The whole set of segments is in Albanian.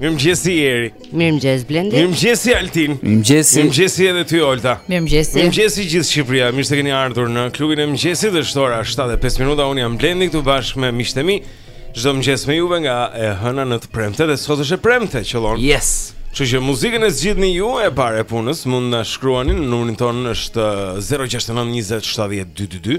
Mirëmëngjes Eri Mirëmëngjes Blendi Mirëmëngjes Altin Mirëmëngjes Mirëmëngjes edhe ty Olta Mirëmëngjes Mirëmëngjes gjithë Shqipëria Mirë se keni ardhur në klubin e mëngjesit është ora 7 e 5 minuta Unë jam Blendi këtu bashkë me miqtë e mi Çdo mëngjes me juve nga e hëna në të premte dhe sot është e premte qëllon Yes Kështu që muzikën e zgjidhni ju e para e punës mund na shkruani në numrin tonë është 069 20 70 22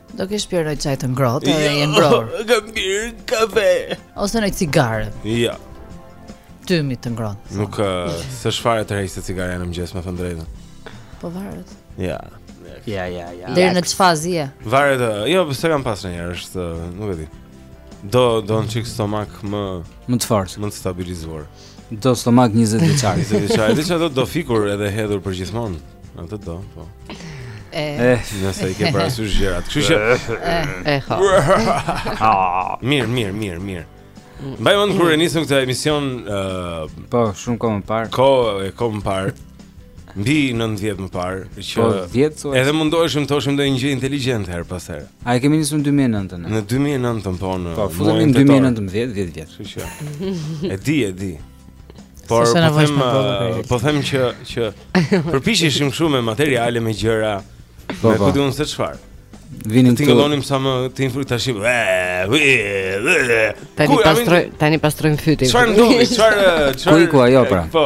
Do kesh pirë një çaj të ngrohtë dhe jo, e ngrohtë Jo, ka mirë kafe Ose një cigare Jo Tymi të ngroh Nuk, uh, se çfarë të heq te cigare në mëngjes me thënë të drejtën Po varet Ja Ja, ja, ja Dhe në çfarë faze je Varet, uh, jo, s'e kam pas ndonjëherë, është, uh, nuk e di Do, do një çikë stomak më Më të fortë Më të stabilizuar Do stomak 20 vjeçar. 20 vjeçar, diçka do, do fikur edhe hedhur përgjithmonë. Atë do, po. E. Eh, nëse i ke parasysh gjërat. Kështu që e ha. Ah, mirë, mirë, mirë, mirë. Mbaj mend kur e nisëm këtë emision, ë, uh, po, shumë kohë më parë. Kohë e kohë më parë. Mbi 9 vjet më parë që po, 10 sot. Edhe mundoheshim të thoshim ndonjë gjë inteligjente herë pas here. A e kemi nisur në 2009-ën? Në 2009-ën po në. Po futemi në 2019, 10 vjet. Kështu që. E di, e di. Por po them, uh, po them që që përpiqeshim shumë me materiale, me gjëra. Po, po. di unë se çfarë. Donim të tingëllonim sa më të influ tash. Tani pastroj, tani pastrojm fytin. Çfarë ndodhi? Çfarë çfarë? Ku iku ajo pra? Po.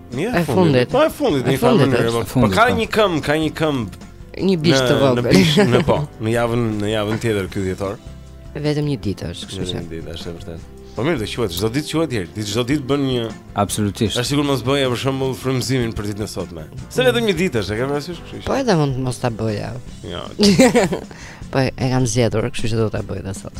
Mirë, e fundit. Po e fundit, një farë mënyrë. Po, po ka po. një këmbë, ka një këmbë. Një bisht të vogël. Një bisht, në po, në javën, në javën tjetër ky dhjetor. Vetëm një ditë është, kështu që. Një ditë është e vërtetë. Po mirë, do quhet, çdo ditë quhet herë. Ditë çdo ditë bën një Absolutisht. Është sikur mos bëja për shembull frymëzimin për ditën e sotme. Se vetëm një ditë është, e kam parasysh, kështu që. Po edhe mund mos ta bëja. Jo. Po e kam zgjedhur, kështu që do ta bëj edhe sot.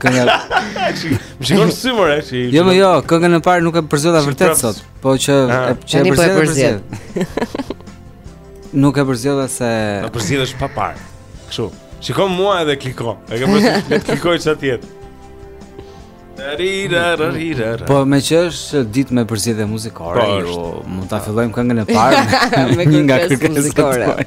Kënga. Shikon sy më rreth. Jo, jo, kënga e parë nuk e përzgjodha vërtet sot, po që ah. e që e përzgjodha. Nuk e përzgjodha se Nuk përzgjedhësh pa parë. Kështu. Shikon mua edhe kliko. E ke bërë të klikoj çfarë tjetër. Po meqë është ditë me përzgjedhje muzikore, po, ju mund ta fillojmë këngën e parë me një nga kërkesat tuaja.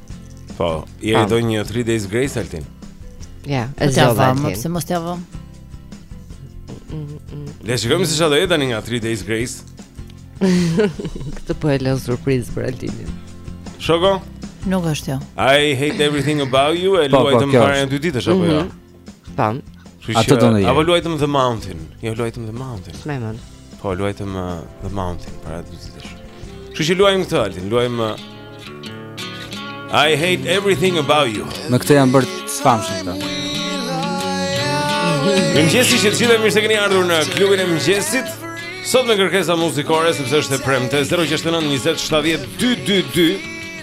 Po, e do një 3 Days Grace, Altin? Ja, e zgjova Altin. Po, ta vëmë, pse mos ta vëmë. Le të shikojmë se ç'do jetë tani nga 3 Days Grace. Këtë po e lë surprizë për Altinin. Shoko? Nuk është jo. I hate everything about you, e po, po, luajtëm para nja dy ditësh, apo jo? Mhm. Tan. Atë do ndaj. Apo luajtëm The Mountain. Jo luajtëm The Mountain. Smemën. Po luajtëm uh, The Mountain para dy ditësh. Kështu që luajmë këtë Altin, luajmë uh, I hate everything about you. Me këtë janë bërë të famshëm këta. Mëngjesi të gjithëve mirë se keni ardhur në klubin e mëngjesit. Sot me kërkesa muzikore sepse është e premte 069 20 70 222.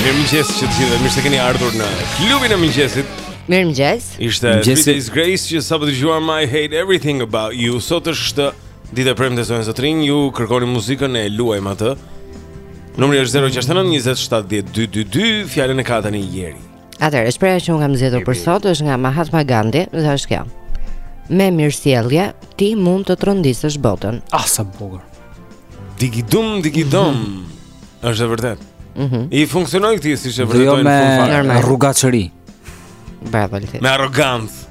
Mirëmëngjes të gjithëve mirë se keni ardhur në klubin e mëngjesit Mirëmëngjes Ishte Three Days Grace që sapo dëgjuam I Hate Everything About You Sot është ditë e premte zonja zotërinj Ju kërkoni muzikën e luajmë atë Numri është 069 20 70 222 Fjalën e ka tani Jeri Atëherë, shprehja që unë kam zgjedhur për sot është nga Mahatma Gandhi, dhe është kjo. Me mirësjellje ti mund të trondisësh botën. Ah, sa bukur. Digidum, digidum. Mm -hmm. Është e vërtetë. Mm -hmm. I funksionoi këtij siç e vërtetoi dhe jo me me rrugaçëri. Bravo, Lëfit. Me arrogancë.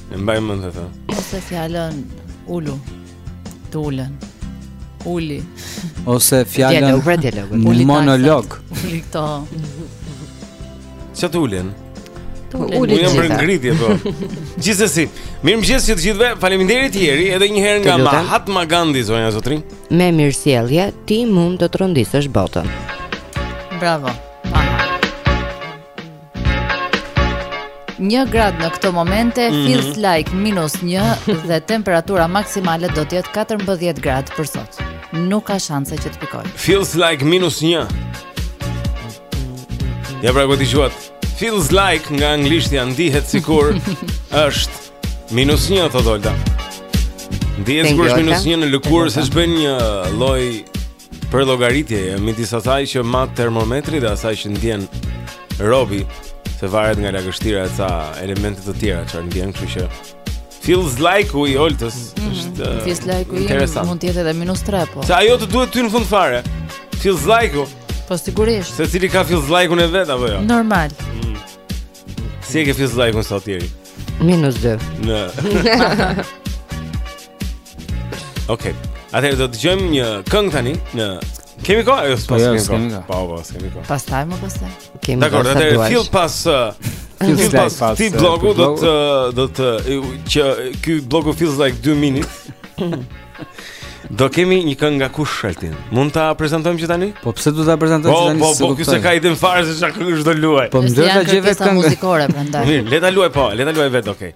E mbaj mend atë. Ose fjalën ulu. Të ulën. Uli. Ose fjalën uli monolog. Uli këto. Çat ulën. Po uli jam për ngritje po. Gjithsesi, mirëmëngjes të gjithëve. Faleminderit Jeri edhe një herë nga Mahatma Gandhi zonja zotërinj. Me mirësjellje ti mund të trondisësh botën. Bravo. Një gradë në këto momente mm -hmm. feels like minus një dhe temperatura maksimale do të jetë 14 gradë për sot. Nuk ka shanse që të pikojë. Feels like minus një. Ja pra e dëgjuat. Feels like nga anglishtja ndihet sikur është minus një, thotë Olta. Ndihet sikur është minus një në lëkurë se ç'bën një lloj përllogaritjeje midis asaj që mat termometri dhe asaj që ndjen robi, se varet nga lagështira e ca elemente të tjera që ndjen, kështu që feels like u i Oltës. Mm -hmm. Është uh, feels like u interesant. mund të jetë edhe minus 3 po. Se ajo të duhet ty në fund fare. Feels like u. Po sigurisht. Secili ka feels like un e vet apo jo? Normal. Mm. Si e ke feels like un sot Jeri? Minus 2. Në. Okej. Okay. Atëherë do të dëgjojmë një këngë tani në Kemi kohë, jo, po, jo, s'kemi kohë. Po, po, s'kemi kohë. Pastaj më pas. Kemi. Dakor, atëherë fill pas Fill pas tij uh, blloku do të do të që ky blloku feels like 2 minutes. Do kemi një këngë nga kush Altin. Mund ta prezantojmë që tani? Po pse do ta prezantojmë po, tani? Po, po, po, ky s'e ka idenë fare se çfarë kënge do luajë. Po më dëgjoj gjeve këngë muzikore prandaj. Mirë, le ta luajë po, le ta luajë vetë, okay.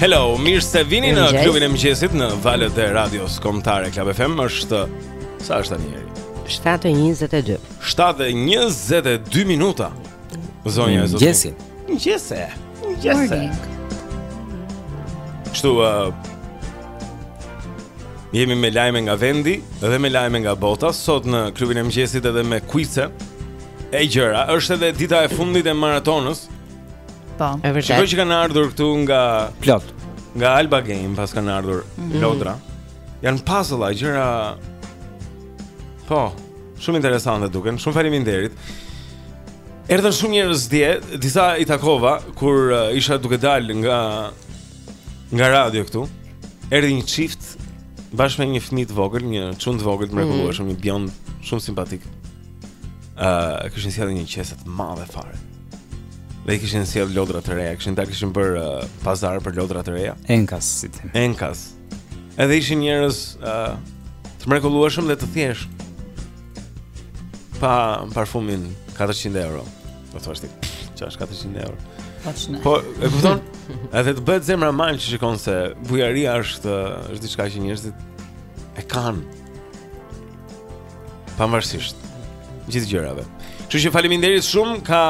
Hello, mirë se vini në klubin e mëngjesit në valët e radios Kombëtare Club FM. Është sa është tani? 7:22. 7:22 minuta. Zonja e zotit. Mëngjesi. Mëngjesi. Mëngjesi. Kështu ë uh, Jemi me lajme nga vendi edhe me lajme nga bota sot në klubin e mëngjesit edhe me quiz-e e gjëra. Është edhe dita e fundit e maratonës. Po. E vërtetë. Shikoj që kanë ardhur këtu nga plot. Nga Alba Game paskan ardhur mm -hmm. lodra. Janë puzzle gjëra. Po, shumë interesante duken. Shumë faleminderit. Erdhën shumë njerëz dje, disa i takova kur uh, isha duke dal nga nga radio këtu. Erdhi një çift bashkë me një fëmijë të vogël, një çun të vogël të mhm. mrekullueshëm, mm -hmm. një bjond shumë simpatik. Ëh, uh, kishin sjellë një qese të madhe fare. Dhe i kishin sjellë lodra të reja, kishin ta kishin bërë uh, pazar për lodra të reja. Enkas si ti. Enkas. Edhe ishin njerëz uh, të mrekullueshëm dhe të thjeshtë. Pa parfumin 400 euro. Do thosh ti, çfarë 400 euro? Po, po e kupton? Edhe të bëhet zemra mal që shikon se bujaria është është diçka që njerëzit e kanë. Pavarësisht gjithë gjërave. Kështu që faleminderit shumë ka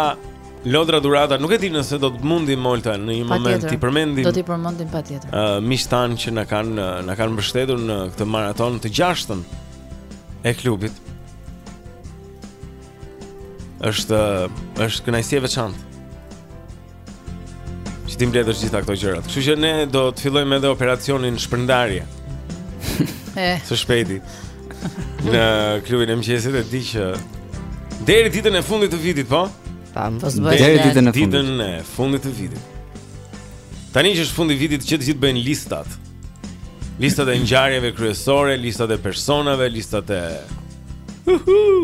lodra, dhurata, nuk e di nëse do të mundim Molta në një moment t'i përmendim. Do t'i përmendim patjetër. Ë uh, miqtë tanë që na kanë na kanë mbështetur në këtë maraton të gjashtën e klubit. Është është kënaqësi e veçantë. Që t'i mbledhësh gjitha këto gjërat Kështu që ne do të fillojmë edhe operacionin shpërndarje eh. Së shpejti Në klubin e mëngjesit e di që Deri ditën e fundit të vitit, po? Pa, po Deri ditën e fundit Ditën e fundit të vitit Tani që është fundi i vitit që të gjithë bëjnë listat Listat e ngjarjeve kryesore, listat e personave, listat e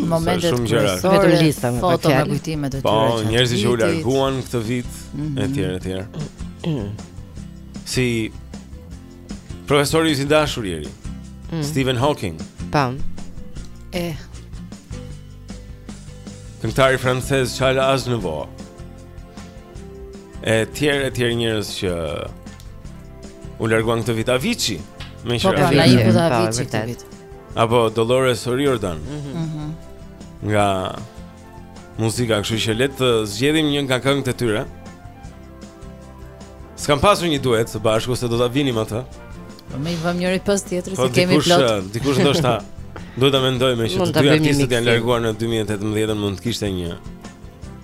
momentet kryesore, vetëm lista me foto me kujtime të po, tyre. Po, njerëzit që u larguan këtë vit mhm. e tjerë e tjerë. Si profesori i dashur i Erit, mhm. Stephen Hawking. Pam. Eh. Këngëtari francez Charles Aznavour. E tjerë e tjerë njerëz që U larguan këtë vit Avicii. Me po, pra, ai po dhe Avicii këtë vit. Apo Dolores O'Riordan. Mhm. mhm. Nga muzika, kështu që le të zgjedhim një nga këngët e tyre. S'kanë pasur një duet së bashku se do ta vinim atë. Po mirë i vëmë njërën pas tjetrës po, se kemi plot. Po dikush, dikush ndoshta duhet ta mendojmë që të dy artistët janë larguar në 2018-ën mund të kishte një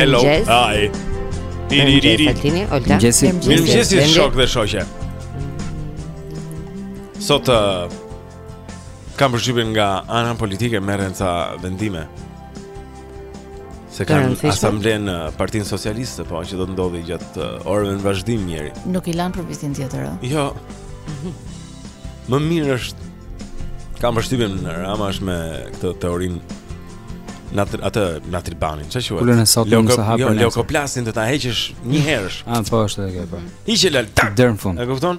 Hello. Hi. Diri diri. Fatini, Olga. Mirëmëngjes shokë dhe shoqe. Sot uh, Kam përshtypjen nga ana politike merren ca vendime Se kanë asamblenë në partinë socialiste Po, që do të ndodhë gjatë orëve në vazhdim njeri Nuk i lanë për vitin tjetër Jo Më mirë është Kam përshtypjen Rama është me këtë teorinë Natri, atë nitribanin, që që e sot në së hapër jo, në Leukoplasin të ta heqesh një herësh A, po është edhe kjo, po Hiqe lal, tak, deri në fund E kupton?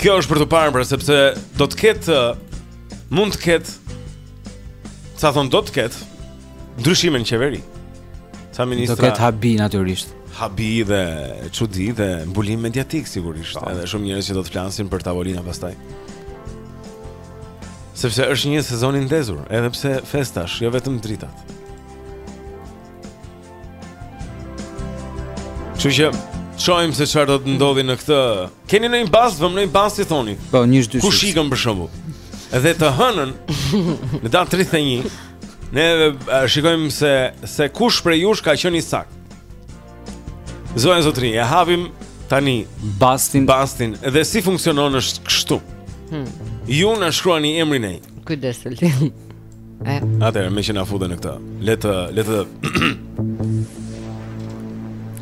Kjo është për t'u parë, pra, sepse do të ketë mund të ketë sa thonë do të ketë ndryshime në qeveri. Sa ministra Do ketë habi natyrisht. Habi dhe çudi dhe mbulim mediatik sigurisht, pa. Po. edhe shumë njerëz që do të flasin për tavolina pastaj. Sepse është një sezon i ndezur, edhe pse festash, jo vetëm dritat. Kështu që shohim se çfarë do të ndodhë në këtë. Keni ndonjë bast, vëmë ndonjë bast si thoni. Po, një dy. Kush ikën për shembull? Dhe të hënën në datë 31 ne shikojmë se se kush prej jush ka qenë i saktë. Zonja zotërinj, e hapim tani bastin. Bastin, dhe si funksionon është kështu. Hmm. Ju na shkruani emrin e. Kujdes, Altin. Atëherë meqë na futët në këtë. Le të le të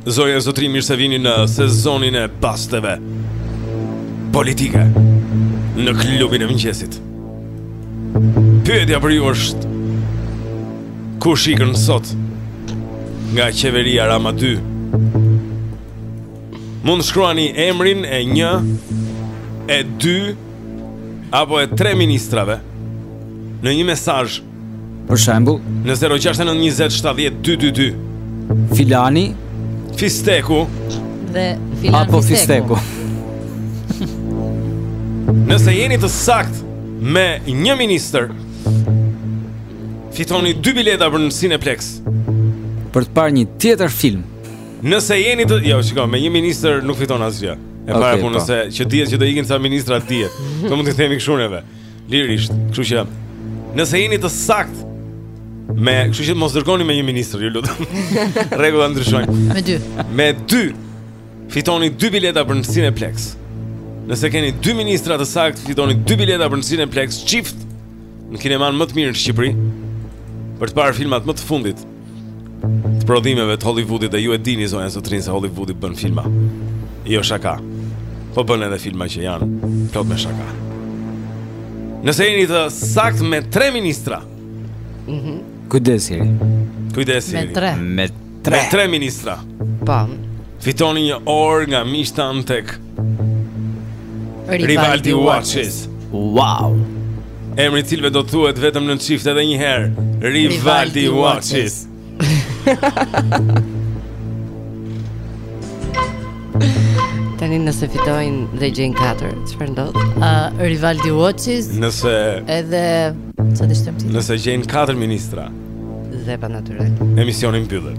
Zonja e zotërinj mirë se vini në sezonin e basteve politike në klubin e mëngjesit. Pyetja për ju është kush ikën sot nga qeveria Rama 2? Mund shkruani emrin e 1 e 2 apo e tre ministrave në një mesazh për shembull në 0692070222 Filani Fisteku dhe Filan apo Fisteku, Nëse jeni të saktë me një ministër fitoni dy bileta për në Cineplexx për të parë një tjetër film. Nëse jeni të, jo, shikoj, me një ministër nuk fiton asgjë. E para okay, pun se po. se që dihet që do ikin ca ministra dihet. Do mund të themi kështu neve. Lirisht, kështu që nëse jeni të saktë me, kështu që mos dërgoni me një ministër, ju lutem. Rregullat ndryshojnë. Me dy. Me dy. Fitoni dy bileta për në Cineplex. Nëse keni dy ministra të saktë, fitoni dy bileta për në Cineplex çift në kinemanë më të mirë në Shqipëri për të parë filmat më të fundit. të prodhimeve të Hollywoodit dhe ju e dini zonja zotërinj se Hollywoodi bën filma. Jo shaka. Po bën edhe filma që janë plot me shaka. Nëse jeni të saktë me tre ministra. Mhm. Mm Kujdes Eri. Kujdes Eri. Me tre. Me tre. Me tre ministra. Po. Fitoni një orë nga miqtë tanë tek Rivaldi Watches. Wow. Emri i cilëve do të thuhet vetëm në çift edhe një herë. Rivaldi Watches. Tani nëse fitojnë dhe gjejnë katër, çfarë ndodh? Ë uh, Rivaldi Watches. Nëse edhe sa të shkëlqen ty. Nëse gjejnë katër ministra. Dhe po natyral. Emisioni mbyllet.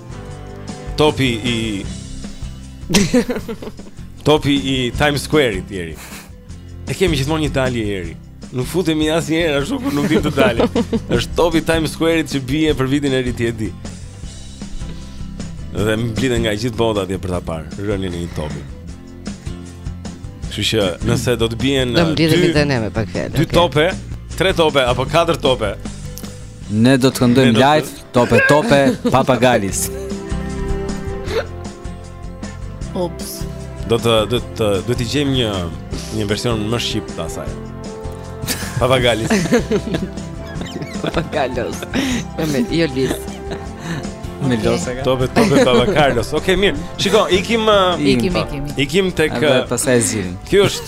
Topi i Topi i Times Square-it Eri. E kemi gjithmonë një dalje Eri. Nuk futemi asnjëherë ashtu kur nuk dimë të dalim. Është topi i Times Square-it që bie për vitin e ri ti e di. Dhe mblidhen nga gjithë bota atje për ta parë rënien e një topi. Kështu që nëse do të bien Do të uh, dhe ne me pak fjalë. Dy okay. tope, tre tope apo katër tope. Ne do të këndojmë live Tope tope papagalis. Ops. Do të do të do të gjejmë një një version më shqip të asaj. Papagalis. Papagalos. Me jo lis. Me los ka. Tope tope papagalos. Okej, okay, mirë. Shiko, ikim uh, ikim ikim. Ikim tek uh, pastaj zgjidhim. Ky është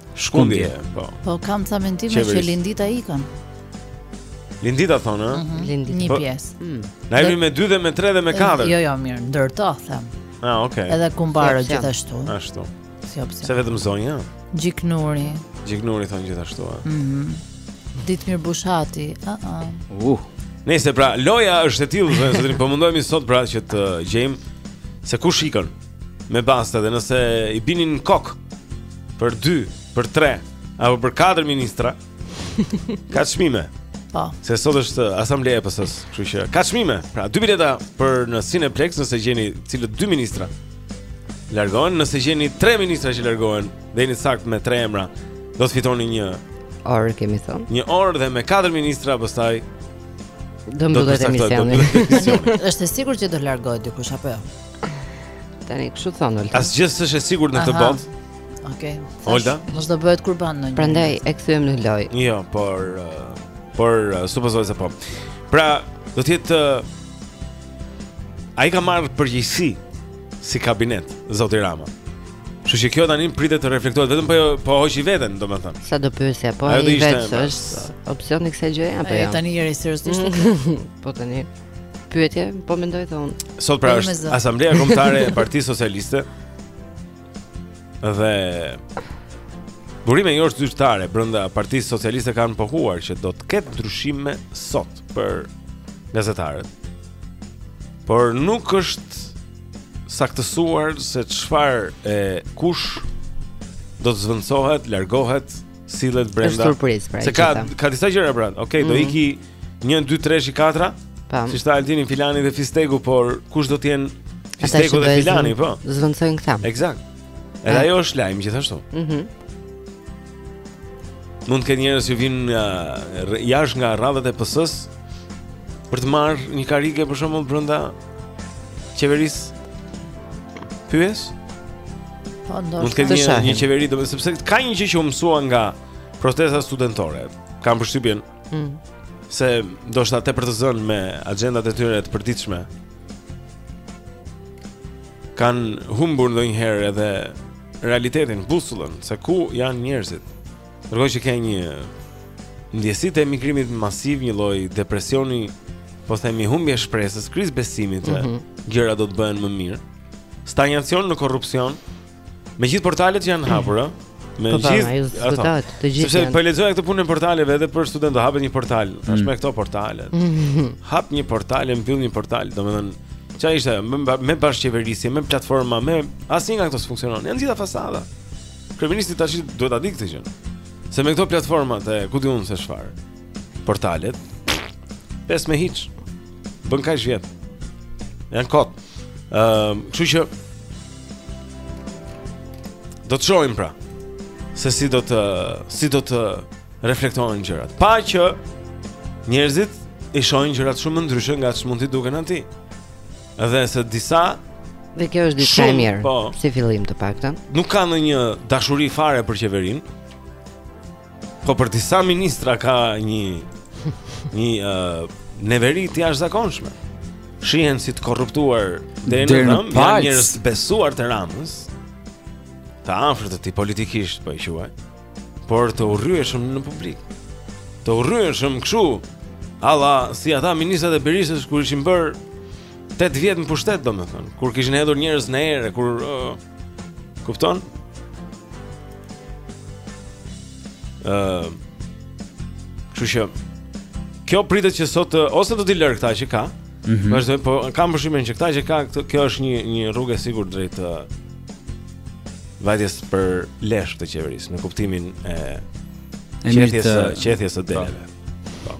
Shkundje, po. Po kam ca mendime Qeverisë. që Lindita ikën. Lindita thonë, ëh? Mm -hmm. Lindita. Një po, pjesë. Mm. Ne jemi me 2 dhe me 3 dhe me 4. Jo, jo, mirë, ndër to them. Ah, okay. Edhe Kumbaro gjithashtu. Ashtu. Si opsion. Se vetëm zonja. Gjiknuri. Gjiknuri thonë gjithashtu. Mhm. Mm Ditmir Bushati. Ëh. Uh -uh. uh. Nëse pra loja është e tillë, zotërinj, po mundohemi sot pra që të gjejmë se kush ikën. me baste dhe nëse i bini në kokë për 2, për 3 apo për 4 ministra, ka çmime. Po. Se sot është asambleja e PS-së, kështu që ka çmime. Pra, dy bileta për në Cineplex nëse gjeni cilët dy ministra largohen, nëse gjeni tre ministra që largohen, dhe jeni saktë me tre emra, do të fitoni një orë kemi thënë. Një orë dhe me katër ministra pastaj do mbyllet emisioni. Është e sigurt që do largohet dikush apo jo? Tani kështu thon Olta. Asgjë s'është e sigurt në këtë botë. Okej. Okay. Olta, mos do bëhet kurban ndonjë. Prandaj e kthyem në lojë. Jo, por uh, por uh, supozoj se po. Pra, do të jetë uh, ai ka marrë përgjegjësi si kabinet zoti Rama. Kështu që kjo tani pritet të reflektohet vetëm po po hoqi veten, domethënë. Sa do pyesja, po ai vetë është opsion i kësaj gjëje apo jo? Ai tani jemi seriozisht. Po tani. Pyetje, po mendoj dhe unë. Sot pra është Asamblea Kombëtare e Partisë Socialiste. Dhe burime jo zyrtare brenda Partisë Socialiste kanë pohuar që do të ketë ndryshime sot për gazetarët. Por nuk është saktësuar se çfarë e kush do të zvendësohet, largohet, sillet brenda. Pra, se ka ka disa gjëra brenda. Okej, okay, mm -hmm. do mhm. iki 1 2 3 4. Po. Si tha Altini, Filani dhe Fistegu, por kush do të jenë Fistegu dhe Filani, po. Zvendësojnë këta. Eksakt. Edhe ajo është lajm gjithashtu. Mhm. Mm Mund të kenë njerëz që vijnë nga jashtë nga radhët e PS-s për të marrë një karrige për shembull brenda qeverisë. Pyes? Po, ndoshta. Mund të ketë një, një qeveri, do të sepse ka një gjë që u mësua nga protesta studentore. Kam përshtypjen Mm. Se ndoshta tepër të zënë me agjendat e tyre të përditshme kanë humbur ndonjëherë edhe realitetin, busullën, se ku janë njerëzit ndërkohë që ke një ndjesi të emigrimit masiv, një lloj depresioni Po themi humbje shpresës, krizë besimi mm -hmm. se gjërat do të bëhen më mirë Stagnacion në korrupsion Me gjithë portalet që janë hapur, ë? Me po, po, gjithë studentët, të gjithë. Sepse po lexoja këtë punën e portaleve edhe për studentë, hapet një portal, thashë mm. me këto portale. Hap një portal, mbyll një portal, domethënë Ça ishte, me, me bashkëqeverisje, me platforma, me asnjë nga këto s'funksionon. Janë gjitha fasada. Kryeministri tash duhet ta di këtë gjë. Se me këto platforma të ku di unë se çfarë. Portalet. Pesë me hiç. Bën kaq vjet. Janë kot. Ëm, ehm, uh, kështu që do të shohim pra se si do të si do të reflektohen gjërat. Pa që njerëzit i shohin gjërat shumë ndryshe nga ç'mund t'i duken atij. Dhe se disa dhe kjo është diçka e mirë po, si fillim të paktën. Nuk ka ndonjë dashuri fare për qeverinë. Po për disa ministra ka një një uh, neveri të jashtëzakonshme. Shihen si të korruptuar deri në dhëmb, janë njerëz të besuar të Ramës. Të afërt të tij politikisht po i quaj. Por të urryeshëm në publik. Të urryeshëm kështu. Alla, si ata ministrat e Berishës kur ishin bër 8 vjet në pushtet, domethënë, kur kishin hedhur njerëz në erë, kur uh, Kupton? Ëh. Uh, Kështu që kjo pritet që sot ose do t'i lër këta që ka. Mm -hmm. Vazhdoj, po kam përshtypjen që këta që ka, kjo është një një rrugë e sigurt drejt uh, vajtjes për lesh të qeverisë në kuptimin e qethjes së qethjes së deleve. Po.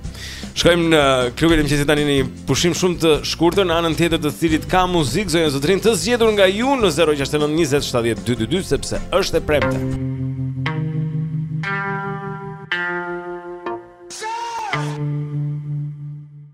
Shkojmë në klubin e mëngjesit tani në një pushim shumë të shkurtër në anën tjetër të cilit ka muzikë zonja, zotërinj, të zgjedhur nga ju në 069 20 70 222 sepse është e premte.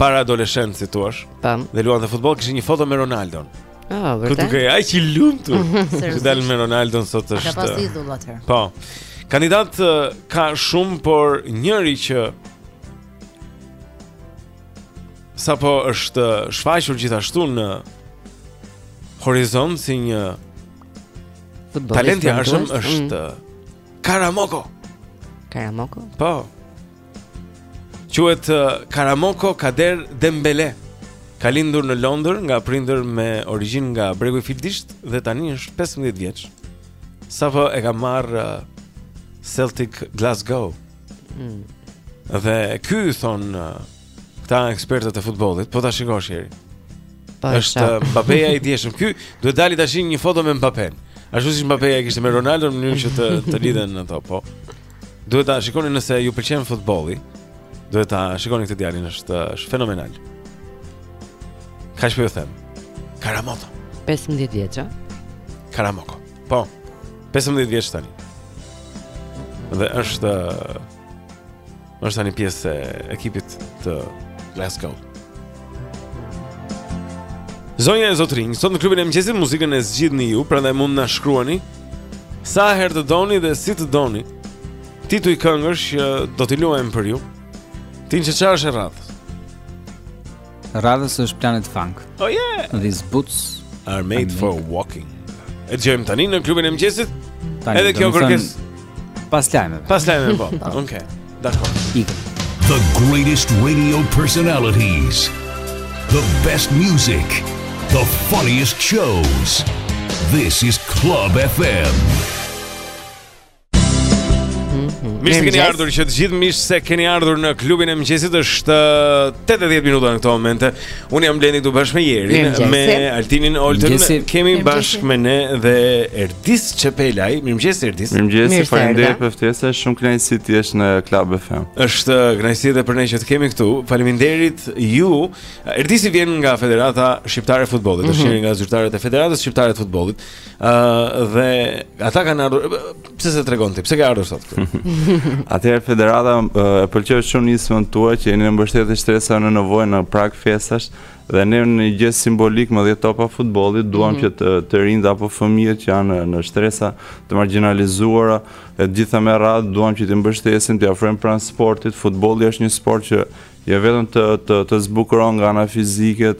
para adoleshent si të thuash. Tamam. Dhe luante futboll, kishte një foto me Ronaldon. Ah, vërtet. Ku dukej ai i lumtur. Që dal me Ronaldon sot është. E ka pas idhull atë. Po. Kandidat ka shumë, por njëri që sapo është shfaqur gjithashtu në horizont si një talent i ardhshëm është mm. Karamoko. Karamoko? Po. Quhet uh, Karamoko Kader Dembele. Ka lindur në Londër nga prindër me origjinë nga Bregu i Fildishtë dhe tani është 15 vjeç. Sapo e ka marr uh, Celtic Glasgow. Mm. Dhe ky thon uh, këta ekspertët e futbollit, po ta shikosh njeri. Po, është Mbappéja i djeshëm. Ky duhet të dali tashi një foto me Mbappén. Ashtu si Mbappéja e kishte me Ronaldon në mënyrë që të të lidhen ato, po. Duhet ta shikoni nëse ju pëlqen futbolli. Duhet ta shikoni këtë djalin, është është fenomenal. Kaq po ju them. Karamoto. 15 vjeç, a? Karamoko. Po. 15 vjeç tani. Dhe është është tani pjesë e ekipit të Glasgow. Zonja e zotërinj, sot në klubin e mëngjesit muzikën e zgjidhni ju, prandaj mund na shkruani Sa herë të doni dhe si të doni tituj këngësh që do t'i luajmë për ju Tani çë ça është e radhës? Radhës është planet funk Oh yeah! These boots are made for walking E dëgjojmë tani në klubin e mëngjesit Edhe kjo kërkesë Pas lajme Pas lajme po Oke okay. Dakor, ikën. The greatest radio personalities. The best music. The funniest shows. This is Club FM. Mhm. Mirë se keni ardhur që të gjithë mirë se keni ardhur në klubin e mëngjesit është 8 e 0 uh, minuta në këto momente. Unë jam Blendi këtu bashkë me Jerin, me Altinin Oltën, kemi bashkë me ne dhe Erdis Çepelaj. Mirëmëngjes Erdis. Mirëmëngjes, faleminderit për ftesën. Shumë kënaqësi të jesh në Club FM. Është kënaqësi edhe për ne që të kemi këtu. Faleminderit ju. Erdisi vjen nga Federata Shqiptare e Futbollit, është mhm. një nga zyrtarët e Federatës Shqiptare të Futbollit. Ëh dhe ata kanë ardhur Pse s'e tregon ti? Pse ke ardhur sot këtu? Atëherë federata e pëlqeu shumë nismën tuaj që jeni në mbështetje shtresa në nevojë në prag festash dhe ne në një gjest simbolik me 10 topa futbolli duam mhm. që të, të rinjtë apo fëmijët që janë në shtresa të marginalizuara e gjitha me radhë duam që t'i mbështesim t'i afrojmë pranë sportit futbolli është një sport që Jo vetëm të të të zbukuron nga ana fizike,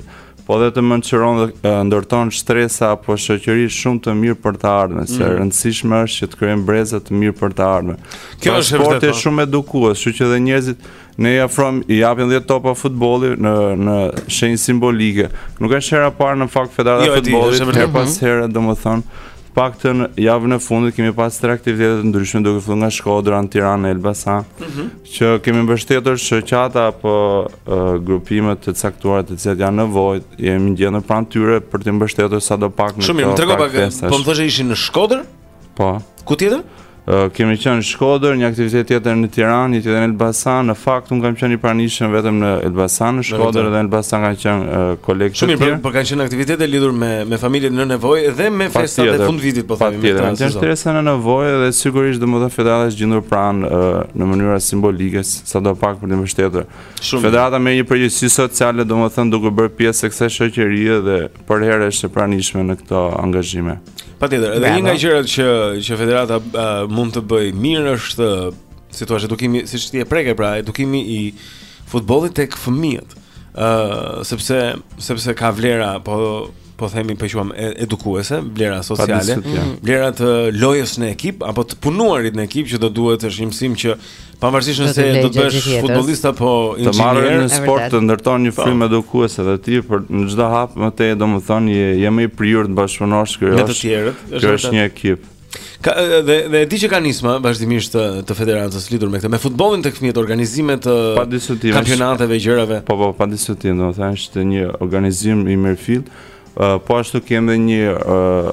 po edhe të mençuron dhe ndërton shtresa apo shoqëri shumë të mirë për të ardhmen, mm. se e rëndësishme është që të krijojmë breza të mirë për të ardhmen. Kjo pra, është sport po. shumë edukues, kështu që edhe njerëzit ne i afrojmë, i japin 10 topa futbolli në në shenjë simbolike. Nuk është hera e parë në fakt federata jo, e futbollit, herë pas herë, domethënë Të paktën javën e fundit kemi pas tre aktivitete të ndryshme duke filluar nga Shkodra në Tiranë, Elbasan, mm -hmm. që kemi mbështetur shoqata apo uh, grupime të caktuara të cilat janë në nevojë, jemi gjendur pranë tyre për t'i mbështetur sadopak në këto. Shumë mirë, më trego pak. Po më thoshe ishit në Shkodër? Po. Ku tjetër? Kemi qenë në Shkodër, një aktivitet tjetër në Tiranë, një tjetër në Elbasan. Në fakt unë kam qenë i pranishëm vetëm në Elbasan, në Shkodër dhe në Elbasan kanë qenë kolegë të tjerë. Shumë po, por kanë qenë aktivitete lidhur me me familjet në nevojë dhe me festat e fundvitit, po themi. Patjetër, kanë qenë shtresa në nevojë dhe sigurisht domethënë federata është gjendur pranë në mënyra simbolike, sado pak për t'i mbështetur. Federata merr një përgjegjësi sociale domethënë duke bërë pjesë e kësaj shoqërie dhe Përherë është e pranishme në këto angazhime. Patjetër, edhe një nga gjërat që që federata uh, mund të bëjë mirë është si thua edukimi, siç ti e preke pra, edukimi i futbollit tek fëmijët. ë uh, sepse sepse ka vlera, po po themi po e quajmë edukuese, vlera sociale, vlera të lojës në ekip apo të punuarit në ekip që do duhet të shihim që Pavarësisht nëse do të bëhesh futbollist apo inxhinier, të marrë me sport të ndërton një po. frymë edukuese dhe ti për në çdo hap më tej domethënë je je më i prirur të bashkëpunosh kjo është. të tjerët, është është një ekip. Ka dhe dhe di që ka nisma vazhdimisht të, të federatës lidhur me këtë, me futbollin tek fëmijët, organizime të kampionateve gjërave. Po po, pa diskutim, domethënë është një organizim i mirëfilltë. Uh, po ashtu kemi një uh,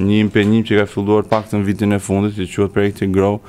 një impenjim që ka filluar të paktën vitin e fundit, që quhet projekti Grow,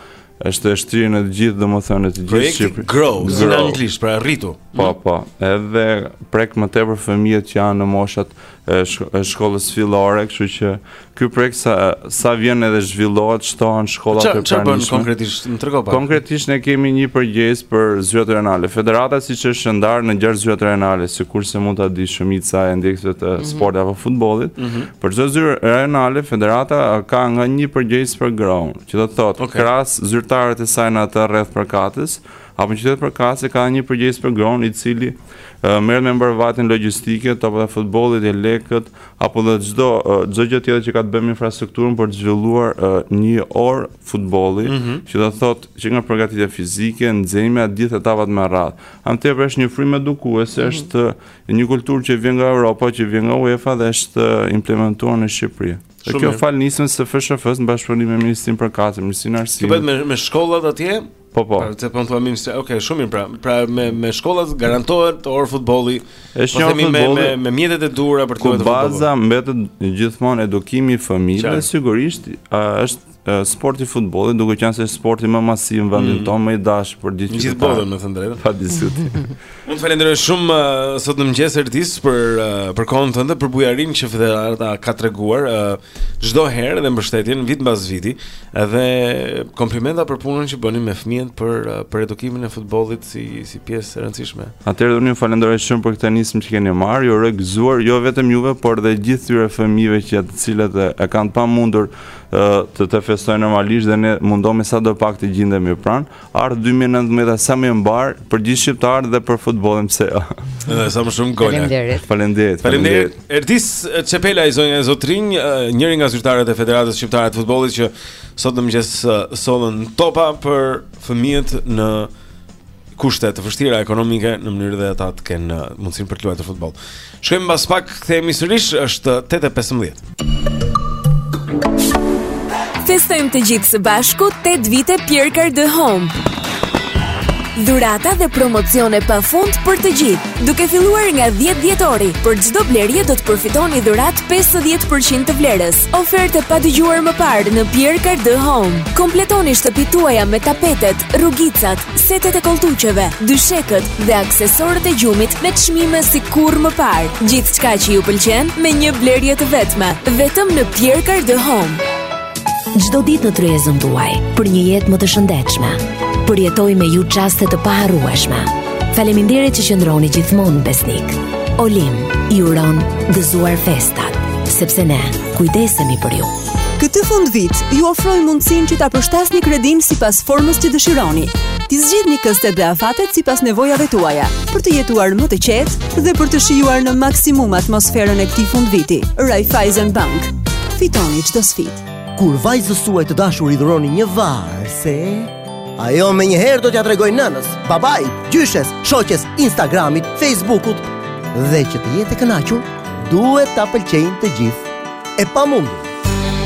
Është e shtrirë në të gjithë, domethënë në të gjithë Projekti Shqipëri. grow, si në Grow. anglisht, pra rritu. Po, po. Edhe prek më tepër fëmijët që janë në moshat e, shko- e shkollës fillore, kështu që ky projekt sa sa vjen edhe zhvillohet, shtohen shkollat Çfarë e çfarë bën pranishme. konkretisht? Më trego pak. Konkretisht ne kemi një përgjegjës për zyrat rajonale. Federata siç është e ndarë në gjashtë zyrat rajonale, sikurse mund ta di shumica e ndjekësve të Mhm. sportit apo futbollit, për çdo zyrë rajonale federata ka nga një përgjegjës për Grow. që do të thotë okay. krahas zyrtarëve të saj në atë rreth përkatës, apo në qytet përkatës ka një përgjegjës për Grow i cili uh, merret me mbarëvajtjen logjistike, topat e futbollit, jelekët, apo dhe çdo çdo gjë tjetër që ka të bëjë me infrastrukturën për të zhvilluar uh, një orë futbolli, mm -hmm. që do të thotë që nga përgatitja fizike, nxehja, gjithë etapat me radhë. Ama është një frymë edukuese, mm -hmm. është një kulturë që vjen nga Europa, që vjen nga UEFA dhe është implementuar në Shqipëri. Dhe kjo falë nismës së FSHF-së në bashkëpunim me Ministrinë përkatëse, Ministrinë e Arsimit. Kjo me me shkollat atje? Po po. Pra, ti po thua ministri, ok, shumë mirë pra. Pra me me shkollat garantohet një orë futbolli. Është po një me, me me mjetet e duhura për të luajtur futboll. Baza mbetet gjithmonë edukimi i fëmijëve, sigurisht, a, është Sporti i futbollit, duke qenë se është sporti më masiv në vendin mm. tonë, më i dashur për gjithë gjithë botën, me të drejtë. Pa diskutim. Unë të falenderoj shumë uh, sot në mëngjes Erdis për uh, për kohën tënde, për bujarinë që Federata ka treguar uh, çdo uh, herë dhe mbështetjen vit mbas viti, edhe komplimenta për punën që bëni me fëmijët për uh, për edukimin e futbollit si si pjesë e rëndësishme. Atëherë unë ju falenderoj shumë për këtë nismë që keni marrë, ju uroj gëzuar jo vetëm juve, por edhe gjithë atyre fëmijëve që të cilët e, e kanë të pamundur të të festojnë normalisht dhe ne mundomi sadopak të gjindemi pranë. Ardhtë 2019 sa më mbarë për gjithë shqiptarët dhe për futbollin pse. Dhe sa më shumë gola. Faleminderit. Faleminderit. Faleminderit. Erdis Çepela zonja e zotërinj, njëri nga zyrtarët e Federatës Shqiptare të Futbollit që sot në mëngjes sollën topa për fëmijët në kushte të vështira ekonomike në mënyrë dhe ata të kenë uh, mundësinë për të luajtur futboll. Shkojmë, mbas pak, kthehemi sërish, është 8:15. Festojmë të gjithë së bashku 8 vite Pierre Cardin Home. Dhurata dhe promocione pa fund për të gjithë. Duke filluar nga 10 dhjetori, për çdo blerje do të përfitoni dhuratë 50% të vlerës. Ofertë e padëgjuar më parë në Pierre Cardin Home. Kompletoni shtëpitë tuaja me tapetet, rrugicat, setet e kolltuqeve, dyshekët dhe aksesorët e gjumit me çmime si kurrë më parë. Gjithçka që ju pëlqen me një blerje të vetme, vetëm në Pierre Cardin Home. Çdo ditë në tryezën tuaj për një jetë më të shëndetshme. Përjetoj me ju çaste të paharrueshme. Faleminderit që qëndroni gjithmonë besnikë. Olim, ju uron gëzuar festat, sepse ne kujdesemi për ju. Këtë fundvit, ju ofrojmë mundësinë që ta përshtasni kredinë sipas formës që dëshironi. T'i zgjidhni këstet dhe afatet sipas nevojave tuaja, për të jetuar më të qetë dhe për të shijuar në maksimum atmosferën e këtij fundviti. Raiffeisen Bank, fitoni çdo sfidë. Kur vajzës suaj të dashur i dhuroni një varëse, ajo menjëherë do t'ia tregojë nënës, babait, gjyshes, shoqes, Instagramit, Facebookut dhe që të jetë e kënaqur, duhet ta pëlqejnë të gjithë. E pamundur.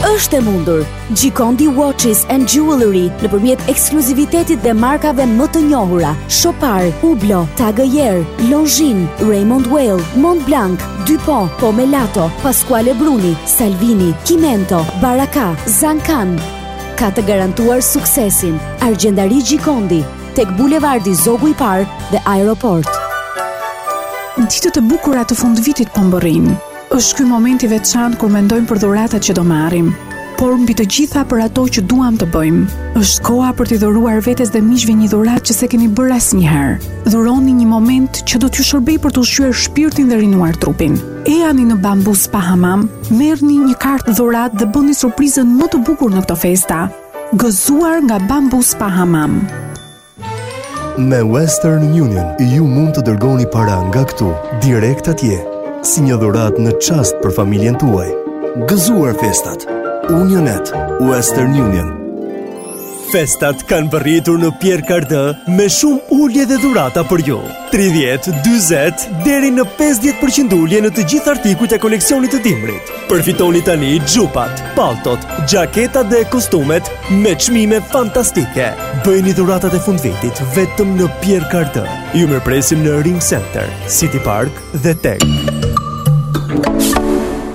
Është e mundur. Gikondi Watches and Jewelry nëpërmjet ekskluzivitetit dhe markave më të njohura. Chopard, Hublot, TAG Heuer, Longines, Raymond Weil, Montblanc, Dupont, Pomellato, Pasquale Bruni, Salvini, Chimento, Baraka, Zancan. Ka të garantuar suksesin. Argjendari Gikondi, tek Bulevardi Zogu i Parë dhe Aeroport. Ditët e bukura të fundvitit po mbërrijnë. Është ky momenti i veçantë kur mendojmë për dhuratat që do marrim, por mbi të gjitha për ato që duam të bëjmë. Është koha për t'i dhuruar vetes dhe miqve një dhuratë që s'e keni bërë asnjëherë. Dhuroni një moment që do t'ju shërbejë për të ushqyer shpirtin dhe rinuar trupin. Ejani në Bambu Spa Hamam, merrni një kartë dhuratë dhe bëni surprizën më të bukur në këto festa. Gëzuar nga Bambu Spa Hamam. Me Western Union ju mund të dërgoni para nga këtu, direkt atje, si një dhuratë në çast për familjen tuaj. Gëzuar festat, Unionnet, Western Union. Festat kanë mbërritur në Pierre Cardin me shumë ulje dhe dhurata për ju. 30, 20, deri në 50% ulje në të gjithë artikujt e koleksionit të dimrit. Përfitoni tani xhupat, paltot, xhaketat dhe kostumet me çmime fantastike. Bëjini dhuratat e fundvitit vetëm në Pierre Cardin. Ju mirëpresim në Ring Center, City Park dhe TEG.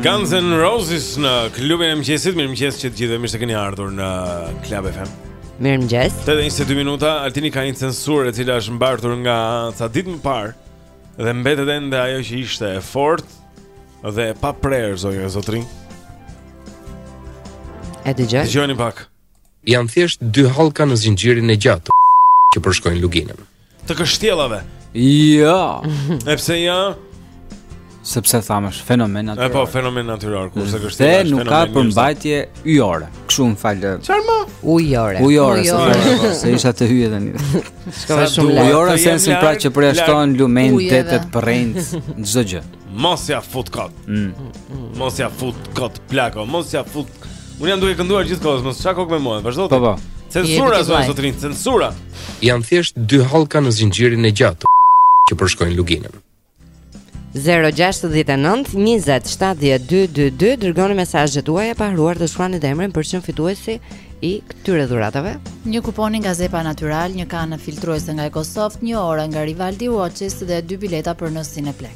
Guns N' Roses në klubin e mëngjesit Mirëmëngjes të gjithë dhe mirë se keni ardhur në Club FM Mirëmëngjes Tetë edhe 22 minuta, Altini ka një censurë e cila është mbartur nga ca ditë më parë Dhe mbetet ende ajo që ishte e fortë Dhe e paprerë, zonja e zotërinj E të gjë Të gjë një pak Janë thjesht dy hallka në zinxhirin e gjatë që përshkojnë luginën. Të kështjellave. Jo. E pse jo? Sepse thamë është fenomen natyror. Po, fenomen natyror, kurse kështu është. Dhe nuk ka përmbajtje ujore. Kshu më fal. Çfarë më? Ujore. Ujore, se isha te yjet tani. Çka është shumë lart. Ujore në sensin pra që përjashton lumenj, detet, përrenjtë, çdo gjë. Mos ia fut kot. Mm. Mos ia fut kot plako, mos ia fut Unë jam duke kënduar gjithë kohën, mos çaj kokë me mua, vazhdo ti. Po, po. Censura, zonë sotrin, censura. Janë thjesht dy hallka në zinxhirin e gjatë që përshkojnë luginën. 069 20 7222 dërgoni mesazhet tuaja pa harruar të shkruani dhe emrin për të qenë fituesi i këtyre dhuratave. Një kupon nga Zepa Natural, një kanë filtruese nga EcoSoft, një orë nga Rivaldi Watches dhe dy bileta për në Cineplex.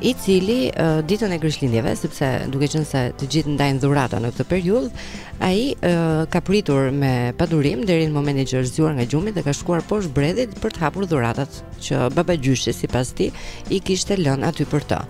i cili uh, ditën e Krishtlindjeve, sepse duke qenë se të gjithë ndajnë dhurata në këtë periudhë, ai uh, ka pritur me padurim deri në momentin që është zgjuar nga gjumi dhe ka shkuar poshtë bredhit për të hapur dhuratat që babagjyshi sipas tij i kishte lënë aty për të.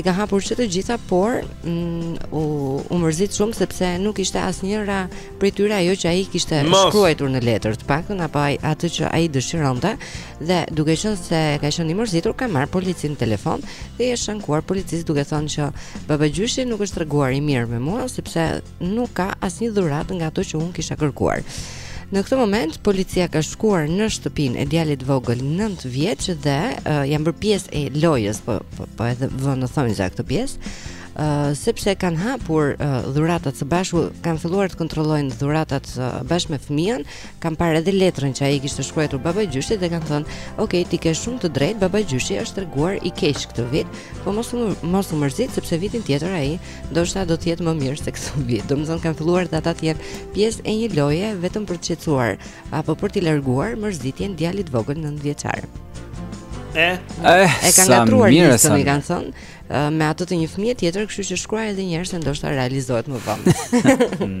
I ka hapur që të gjitha, por mm, u u mërzit shumë sepse nuk ishte asnjëra prej tyre ajo që ai kishte shkruar në letër, të paktën apo atë që ai dëshironte dhe duke qenë se ka qenë i mërzitur ka marrë policinë në telefon dhe i është ankuar policisë duke thënë që babagjyshi nuk është treguar i mirë me mua sepse nuk ka asnjë dhuratë nga ato që unë kisha kërkuar. Në këtë moment policia ka shkuar në shtëpinë e djalit të vogël 9 vjeç dhe uh, janë bërë pjesë e lojës, po po, po edhe vënë thonjëza këtë pjesë. Uh, sepse kanë hapur uh, dhuratat së bashku, kanë filluar të kontrollojnë dhuratat uh, bashkë me fëmijën, Kanë parë edhe letrën që ai i kishte shkruar babagjyshit dhe kanë thënë, "Ok, ti ke shumë të drejtë, babagjyshi është treguar i keq këtë vit, po mos u mos u mërzit sepse vitin tjetër ai ndoshta do të jetë më mirë se këtë vit." Domethënë kanë filluar dhe ata të jenë pjesë e një loje vetëm për të qetësuar apo për të larguar mërzitjen djalit të vogël 9 vjeçar. Eh, eh, e kanë ngatërruar listën, i kanë thënë, eh, me atë të një fëmije tjetër, kështu që shkruaj edhe një herë se ndoshta realizohet më vonë. Hmm.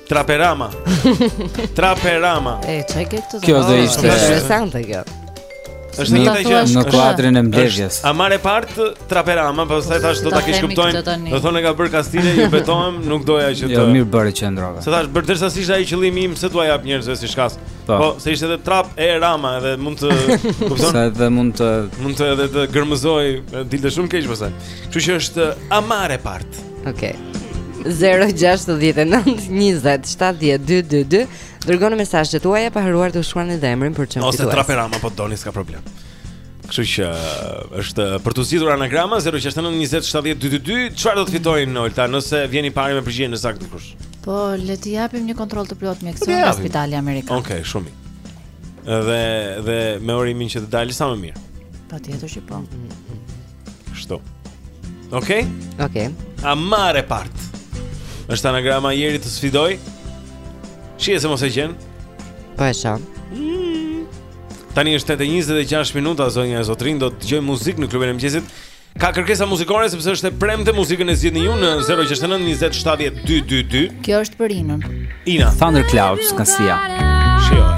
Traperama. Traperama. E ça e ke këtë? Kjo do ishte interesante kjo. Është një gjë që në kuadrin e mbledhjes. Amare part Traperama, pastaj po thash do ta kish kuptojnë. Do thonë ka bërë kastile, ju betohem, nuk doja që jo, të. Jo mirë bëre që e ndërrove. Se thashë bër derisa s'ishte ai qëllimi im, pse t'ua jap njerëzve si shkas. Po. po, se ishte edhe Trap e Rama edhe mund të kupton. Sa edhe mund të mund të edhe të gërmëzoj, dilte shumë keq pastaj. Kështu që është Amare part. Okej. Okay. 0692070222 dërgoni mesazhet tuaja pa harruar të shkruani dhe emrin për çmim. Ose traperama po doni s'ka problem. Kështu që është për të zgjidhur anagrama 0692070222 çfarë do të fitojnë Olta nëse vjen i pari me përgjigjen e saktë kush. Po le të japim një kontroll të plotë mjekësor po, në spitali amerikan. Okej, okay, shumë mirë. Dhe dhe me urimin që të dalë sa më mirë. Patjetër që po. Mm -hmm. Kështu. Okej? Okay? Okej. Okay. Amare part. Është anagrama Jeri të sfidoj. Shihe se mos e gjen. Po e shoh. Mm. Tani është 8:26 minuta zonja e zotërinj do të dëgjojmë muzikë në klubin e mëngjesit. Ka kërkesa muzikore sepse është e premte muzikën e zgjidhni ju në 069 20 70 222. Kjo është për Inën. Ina Thunder Clouds Kasia. Shioj.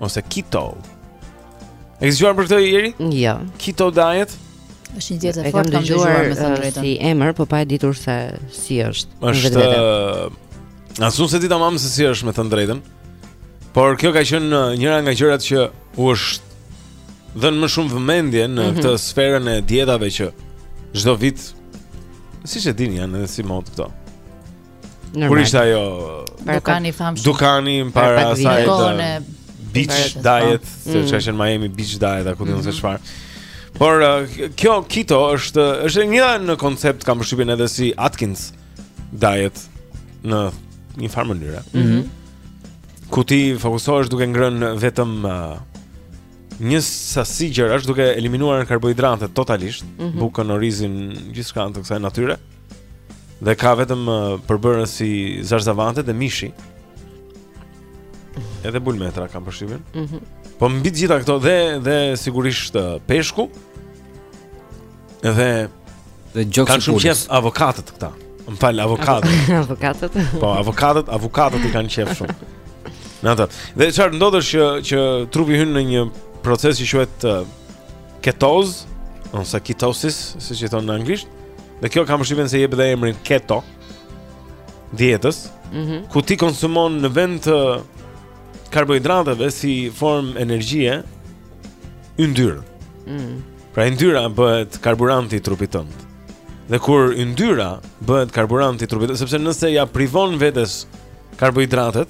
ose keto. E ke dëgjuar për këtë Jeri? Jo. Keto diet? Është një dietë e fortë kam dëgjuar me thënë drejtën. Si emër, po pa e ditur se si është. Është As unë s'e di tamam se si është me thënë drejtën Por kjo ka qënë uh, njëra nga gjërat që u është dhënë më shumë vëmendje në mm -hmm. këtë sferën e dietave që çdo vit siç e dini janë edhe si modë këto Normal. Kur ishte ajo Dukani i famshëm. Dukani para asaj. Beach diet, se mm. ç'ishte Miami Beach diet a ku di unë se mhm. çfarë. Por uh, kjo keto është është një në koncept kam përshtypjen edhe si Atkins diet në një farë mënyre. Mm -hmm. Ku ti fokusohesh duke ngrënë vetëm uh, një sasi gjërash duke eliminuar karbohidratet totalisht, mm -hmm. bukën, orizin, gjithçka të kësaj natyre. Dhe ka vetëm përbërës si zarzavate dhe mishi Edhe bulmetra kam përshtypjen mm -hmm. Po mbi të gjitha këto dhe, dhe sigurisht peshku Dhe Dhe gjokë Kanë shumë qejf avokatët këta Më fal avokatët Avokatët Po avokatët, avokatët i kanë qejf shumë Në atë Dhe çfarë ndodh është që, që trupi hyn në një proces që quhet ketoz ose ketosis, siç i thonë në anglisht. Dhe kjo kam përshtypjen se jep edhe emrin keto dietës, mm -hmm. ku ti konsumon në vend të karbohidrateve si formë energjie yndyrë. Mm. Pra yndyra bëhet karburanti i trupit tënd. Dhe kur yndyra bëhet karburanti i trupit, sepse nëse ia privon vetes karbohidratet,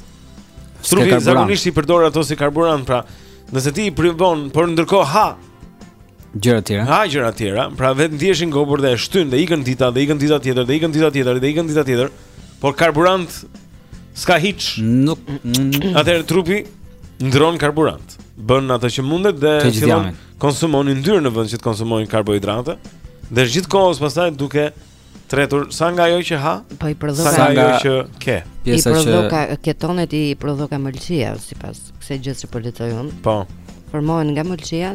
trupi zakonisht i përdor ato si karburant, pra Nëse ti i privon, por ndërkohë ha gjëra të tjera. Ha gjëra të tjera, pra vetë ndihesh i ngopur dhe e shtyn dhe ikën dita dhe ikën dita tjetër dhe ikën dita tjetër dhe ikën dita tjetër. Por karburant s'ka hiç. Nuk atëherë trupi ndërron karburant. Bën atë që mundet dhe fillon konsumon yndyrë në vend që të konsumojë karbohidrate. Dhe gjithë kohës pastaj duke Tretur, sa nga ajo që ha? Po i prodhoka. Sa nga ajo që ke? Pjesa që i prodhoka ketonet i prodhoka mëlçia sipas kësaj gjëje që po lexoj unë. Po. Formohen nga mëlçia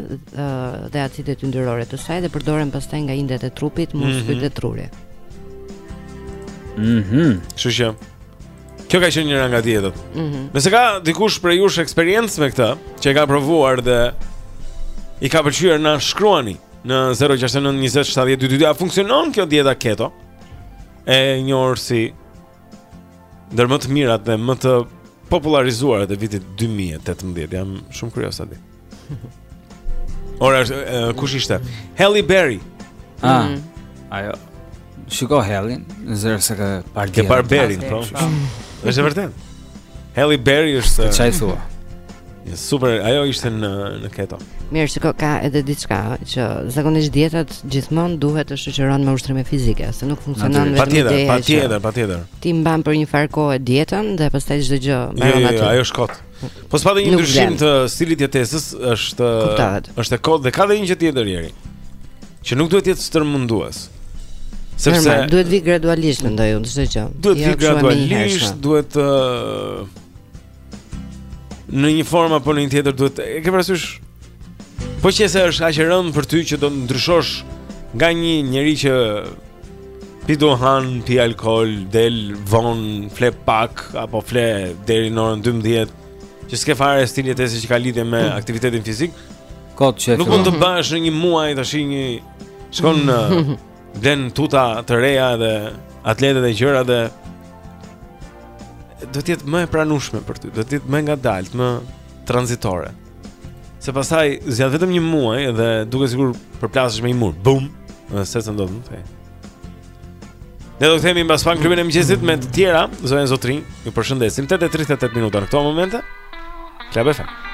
dhe acidet yndyrore të saj dhe përdoren pastaj nga indet e trupit, muskujt mhm. dhe truri. Mhm. Mm Kështu që Kjo ka qenë njëra nga dietat. Mhm. Mm Nëse ka dikush prej jush eksperiencë me këtë, që e ka provuar dhe i ka pëlqyer na shkruani. Në 069 20 70 222 a funksionon kjo dieta keto? E njohur si ndër më të mirat dhe më të popullarizuarat e vitit 2018. Jam shumë kurioz ta di. Ore, kush ishte? Halle Berry. Ah. Mm. Ajo. Shiko Hellin, ti s'e ke parë Ke parë Berin, po. Është vërtet. Halle Berry është ç'a thua. Jo super, ajo ishte në në keto. Mirë, shiko ka edhe diçka që zakonisht dietat gjithmonë duhet të shoqërohen me ushtrime fizike, se nuk funksionon vetëm dieta. Patjetër, patjetër, patjetër. Ti mban për një farë kohë dietën dhe pastaj çdo gjë mbaron jo, jo, aty. Jo, ajo është kot. Po s'pati një ndryshim të stilit të jetesës, është Kuptahet. është e kotë dhe ka dhe një gjë tjetër Eri. Që nuk duhet të jetë stërmundues. Sepse Normal, duhet të vijë gradualisht mendoj unë çdo gjë. Duhet të vijë gradualisht, duhet uh, në një formë apo në një tjetër duhet ta kesh parasysh Po qe se është aq e rëndë për ty që do të ndryshosh nga një njeri që Pi duhan, pi alkohol, del vonë, fle pak apo fle deri në orën 12, që s'ke fare stil jetese që ka lidhje me mm. aktivitetin fizik. Kot çe. Nuk mund të bëhesh në një muaj tashi shkon blen tuta të reja dhe atlete e gjëra dhe duhet të jetë më e pranueshme për ty, duhet të jetë më e ngadaltë, më tranzitore. Se pastaj zgjat vetëm një muaj dhe duket sikur përplasesh me një mur. Bum. Dhe seç të ndodh më Ne do të kemi mbas pak klubin e mëngjesit me të tjera, zonja e zotërinj, ju përshëndesim 8:38 minuta në këto momente. Club FM.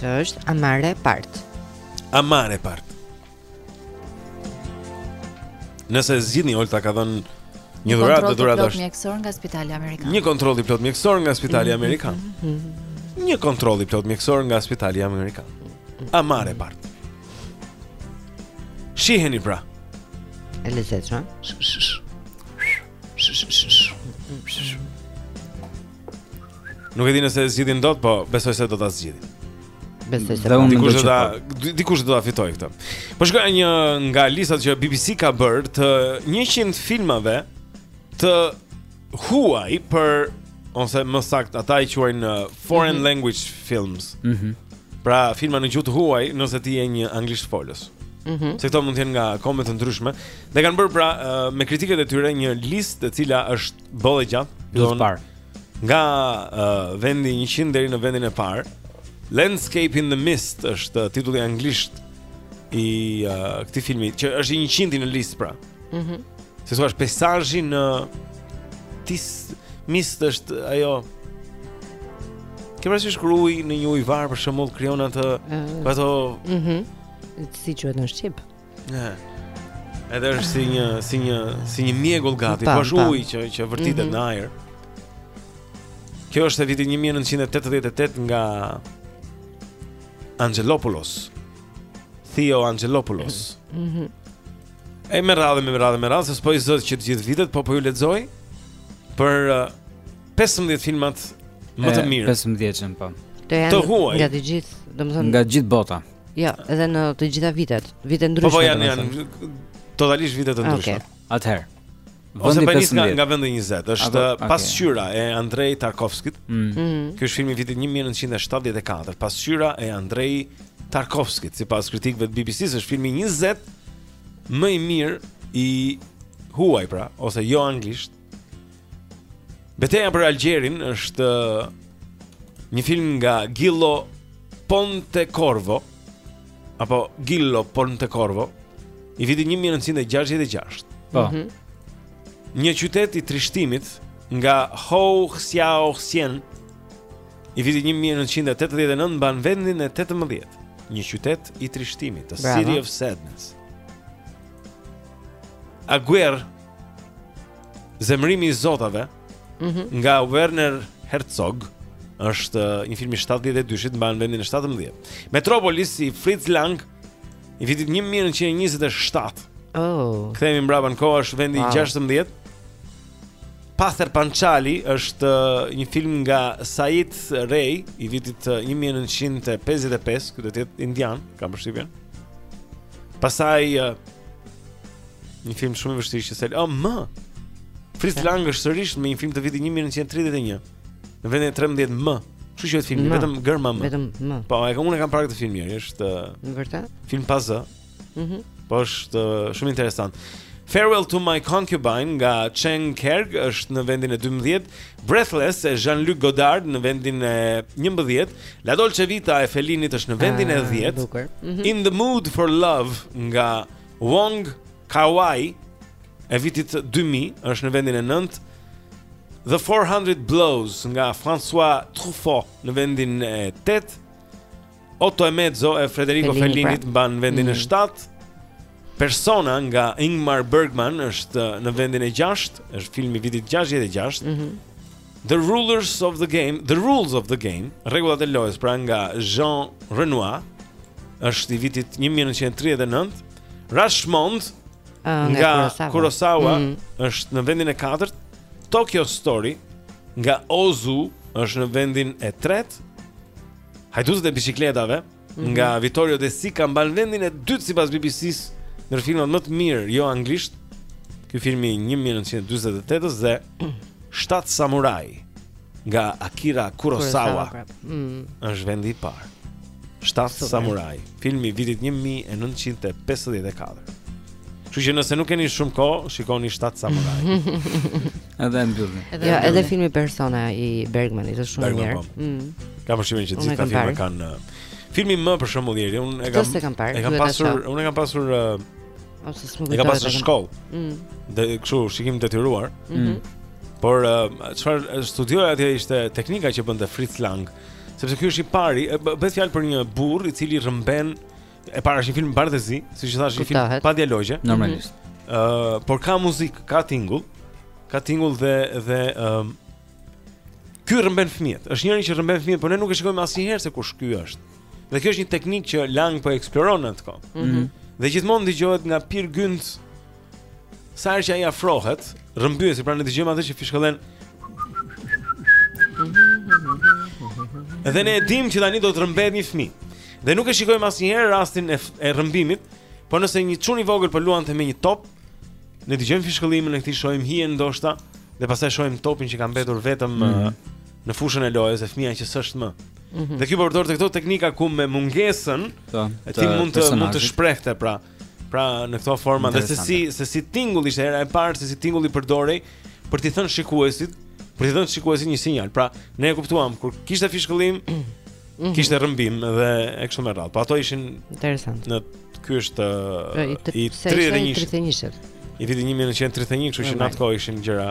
Të është amare part. Amare part. Nëse zgjidhni Olta ka dhënë një dhuratë të dhuratë është. Një kontroll mjekësor nga Spitali Amerikan. Një kontroll i plotë mjekësor nga Spitali Amerikan. Një kontroll i plotë mjekësor nga Spitali Amerikan. Amare part. Shiheni pra. E lezetshme. Nuk e di nëse e zgjidhin dot, po besoj se do ta zgjidhin. Besoj se do ta zgjidhin. Dikush do ta fitojë këtë. Po shikoja një nga listat që BBC ka bërë të 100 filmave të huaj për ose më saktë ata i quajnë uh, foreign mm -hmm. language films. Mhm. Mm pra filma në gjuhë të huaj nëse ti je një anglisht folës. Mhm. Mm se këto mund të jenë nga kombe të ndryshme. Dhe kanë bërë pra uh, me kritikët e tyre një listë e cila është Boll e gjatë. Do të parë. Nga uh, vendi 100 deri në vendin e parë. Landscape in the Mist është titulli anglisht i uh, këtij filmi, që është i 100-ti në listë pra. Mhm. Mm Si thua është peizazhi në tis mist është ajo Kur uji shkon në një ujëvarë për shembull krijon atë ato Mhm. Mm si quhet në shqip? Edhe është si një si një si një mjegull gati, po është uji që që vërtitet mm -hmm. në ajër. Kjo është e vitit 1988 nga Angelopoulos. Theo Angelopoulos. Mhm. Mm e me radhë me radhë me radhë, s'po i lexoj të gjithë vitet, po po ju lexoj për uh, 15 filmat më të mirë. 15-ën po. Të janë të huaj. nga të gjithë, domethënë nga gjithë bota. Jo, edhe në të gjitha vitet, vite ndryshme. Po po janë janë totalisht vite të ndryshme. Okej. Okay. Atëherë. Ose po nis nga nga vendi 20, është Apo, okay. pasqyra e Andrei Tarkovskit. Mm. Mm -hmm. Ky është filmi i vitit 1974, pasqyra e Andrei Tarkovskit, sipas kritikëve të BBC-së, është filmi i 20 më i mirë i huaj pra, ose jo anglisht, Beteja për Algjerinë është një film nga Gillo Pontecorvo apo Gillo Pontecorvo i vitit 1966. Po. Mm -hmm. Një qytet i trishtimit nga Hou Hsiao-hsien i vitit 1989 mban vendin e 18. Një qytet i trishtimit, The City of Sadness. Aguirre Zemërimi i Zotave mm -hmm. nga Werner Herzog është uh, një film i 72-shit mban vendin e 17. Metropolis i Fritz Lang i vitit 1927. Oh. Kthehemi mbrapa në kohë, është vendi i wow. 16. Pather Panchali është uh, një film nga Satyajit Ray i vitit 1955, uh, ky do të jetë indian, kam përshtypjen. Pastaj uh, Një film shumë i vështirë që sel. Oh, M. Fritz Lang është sërish me një film të vitit 1931. Në vendin e 13 M. Kështu që është film vetëm gërma M. Vetëm M. Po, e kam unë kam parë këtë film mirë, është Në vërtet? Film pa zë. Mhm. Mm po është shumë interesant. Farewell to my concubine nga Chen Kaige është në vendin e 12, Breathless e Jean-Luc Godard në vendin e 11, La Dolce Vita e Fellinit është në vendin e 10. Ah, mm -hmm. In the mood for love nga Wong Kar-wai e vitit 2000 është në vendin e 9. The 400 Blows nga François Truffaut në vendin e 8. Otto e Mezzo e Federico Fellinit pra. mban vendin mm. e 7. Persona nga Ingmar Bergman është në vendin e 6, është film i vitit 66. Mm -hmm. The Rules of the Game, The Rules of the Game, Rregullat e Lojës, pra nga Jean Renoir, është i vitit 1939. Rashomon ah, nga Kurosawa, Kurosawa mm. është në vendin e katërt. Tokyo Story nga Ozu është në vendin e tretë. Hajdutët e biçikletave mhm. nga Vittorio De Sica mban vendin e dytë sipas BBC-s ndër filmat më të mirë jo anglisht. Ky filmi i 1948-s dhe Shtatë Samurai nga Akira Kurosawa. Kurosawa mm. Është vendi i parë. Shtatë Samurai, filmi i vitit 1954. Kështu që nëse nuk keni shumë kohë, shikoni Shtatë Samurai. Edhe e mbyllni. Edhe jo, edhe filmi Persona i Bergmanit është shumë i mirë. Po. Mm. Kam përshtypjen që gjithë filmat kanë uh, filmi M për shembull, unë e kam e kam parë. E kam pasur, unë e kam pasur uh, ose s'më kujtoj. E kam pasur në shkollë. Mm. Dhe kështu shikim i detyruar. Mm -hmm. Por uh, çfarë studioja atje ishte teknika që bënte Fritz Lang, sepse ky është i pari, bëhet fjalë për një burrë i cili rrëmben E para është një film bardhezi, siç e thashë, një film pa dialogje, mhm. normalisht. Ëh, mm -hmm. uh, por ka muzikë, ka tingull, ka tingull dhe dhe ëh um, Ky rrëmben fëmijët. Është njëri që rrëmben fëmijët, por ne nuk e shikojmë asnjëherë se kush ky është. Dhe kjo është një teknikë që Lang po e eksploron në atë kohë. Mm -hmm. Dhe gjithmonë dëgjohet nga Peer Gynt Sa herë që ai afrohet, rrëmbyesi pra ne dëgjojmë atë që fishkëllen. Dhe ne e dimë që tani do të rrëmbehet një fëmijë. Dhe nuk e shikojmë asnjëherë rastin e, e rrëmbimit, por nëse një çun i vogël po luante me një top, ne dëgjojmë fishkëllimin e këtij, shohim hijen ndoshta dhe pastaj shohim topin që ka mbetur vetëm mm -hmm. në fushën e lojës e fëmija që s'është më. Mm -hmm. Dhe ky përdorte këto teknika ku me mungesën, ta, po, ta, ti mund të mund të shprehte pra. Pra në këto forma dhe se si se si tingulli ishte hera e parë se si tingulli përdorej për t'i thënë shikuesit, për t'i dhënë shikuesit një sinjal. Pra ne e kuptuam kur kishte fishkëllim, mhm. kishte rrëmbim dhe e kështu me radhë. Po ato ishin interesant. Në ky është i 31-shit. I vitit 1931, kështu që në atë kohë ishin gjëra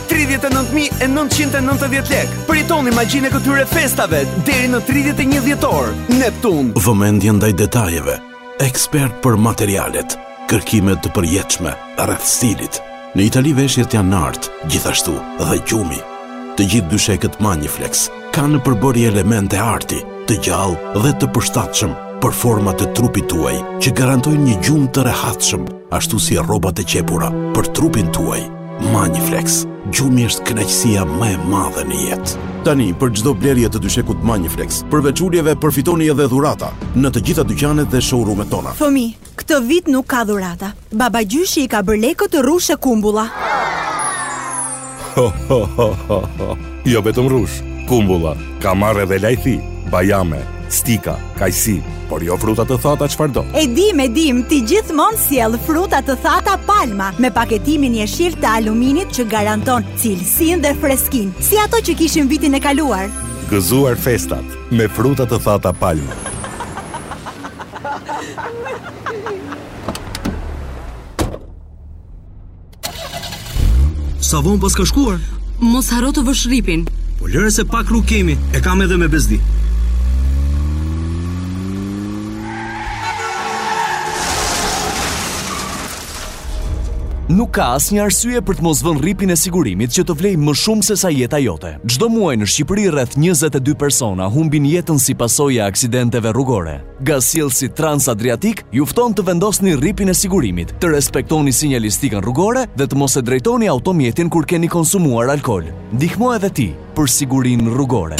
39.990 lek. Përjetoni magjinë e këtyre festave deri në 31 dhjetor. Neptun. Vëmendje ndaj detajeve. Ekspert për materialet, kërkime të përjetshme rreth stilit. Në Itali veshjet janë art, gjithashtu dhe gjumi. Të gjithë dyshekët Magniflex kanë në përbërje elemente arti, të gjallë dhe të përshtatshëm për format e trupit tuaj, që garantojnë një gjumë të rehatshëm, ashtu si rrobat e qepura për trupin tuaj. Magniflex, gjumi është kënaqësia më e madhe në jetë. Tani, për çdo blerje të dyshekut Magniflex, përveç uljeve përfitoni edhe dhurata në të gjitha dyqanet dhe showroom-et tona. Fëmijë, këtë vit nuk ka dhurata. Babagjyshi i ka bërë lekët rrush e kumbulla. Ho ho ho ho ho. Jo vetëm rrush, kumbulla, ka marrë edhe lajthi, bajame, stika, kajsi, por jo fruta të thata çfarëdo. E dim, e dim, ti gjithmonë sjell fruta të thata Palma me paketimin jeshil të aluminit që garanton cilësinë dhe freskinë, si ato që kishim vitin e kaluar. Gëzuar festat me fruta të thata Palma. Sa vonë paska shkuar? Mos harro të vësh rripin. Po lëre se pak rrugë kemi, e kam edhe me bezdi. Nuk ka asnjë arsye për të mos vënë rripin e sigurimit që të vlejë më shumë sesa jeta jote. Çdo muaj në Shqipëri rreth 22 persona humbin jetën si pasojë e aksidenteve rrugore. Gazsjellësi Trans-Adriatik ju fton të vendosni rripin e sigurimit, të respektoni sinjalistikën rrugore dhe të mos e drejtoni automjetin kur keni konsumuar alkool. Ndihmo edhe ti për sigurinë rrugore.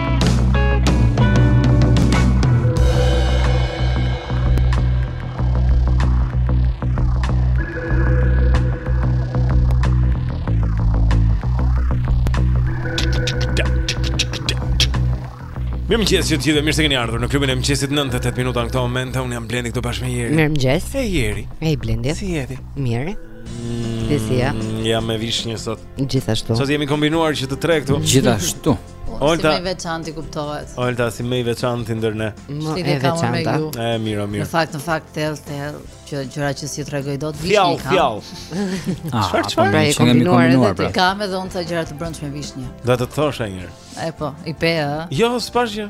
Mirëmëngjes që të gjithë, mirë se keni ardhur në klubin e mëngjesit 9 e 8 minuta në këto momente, unë jam Blendi këtu bashkë me Jerin Mirëmëngjes Ej Jeri Ej Blendi Si je ti Mirë mm, Si si ja Jam me vishnje sot Gjithashtu Sot jemi kombinuar që të tre këtu Gjithashtu Po, Olta, si më i veçanti kuptohet Olta, si më i veçanti ndër ne Më e veçanta E mira, mira Në fakt, në fakt, ca, ca gjëra që s'i tregoj dot vishnje i kam Fjalë, fjalë ah, Çfarë, çfarë? Pra, je kombinuar edhe ti pra. Kam edhe unë gjëra të brendshme vishnje Do të thoshte njëri E po, i pe, ë Jo, s'i pashë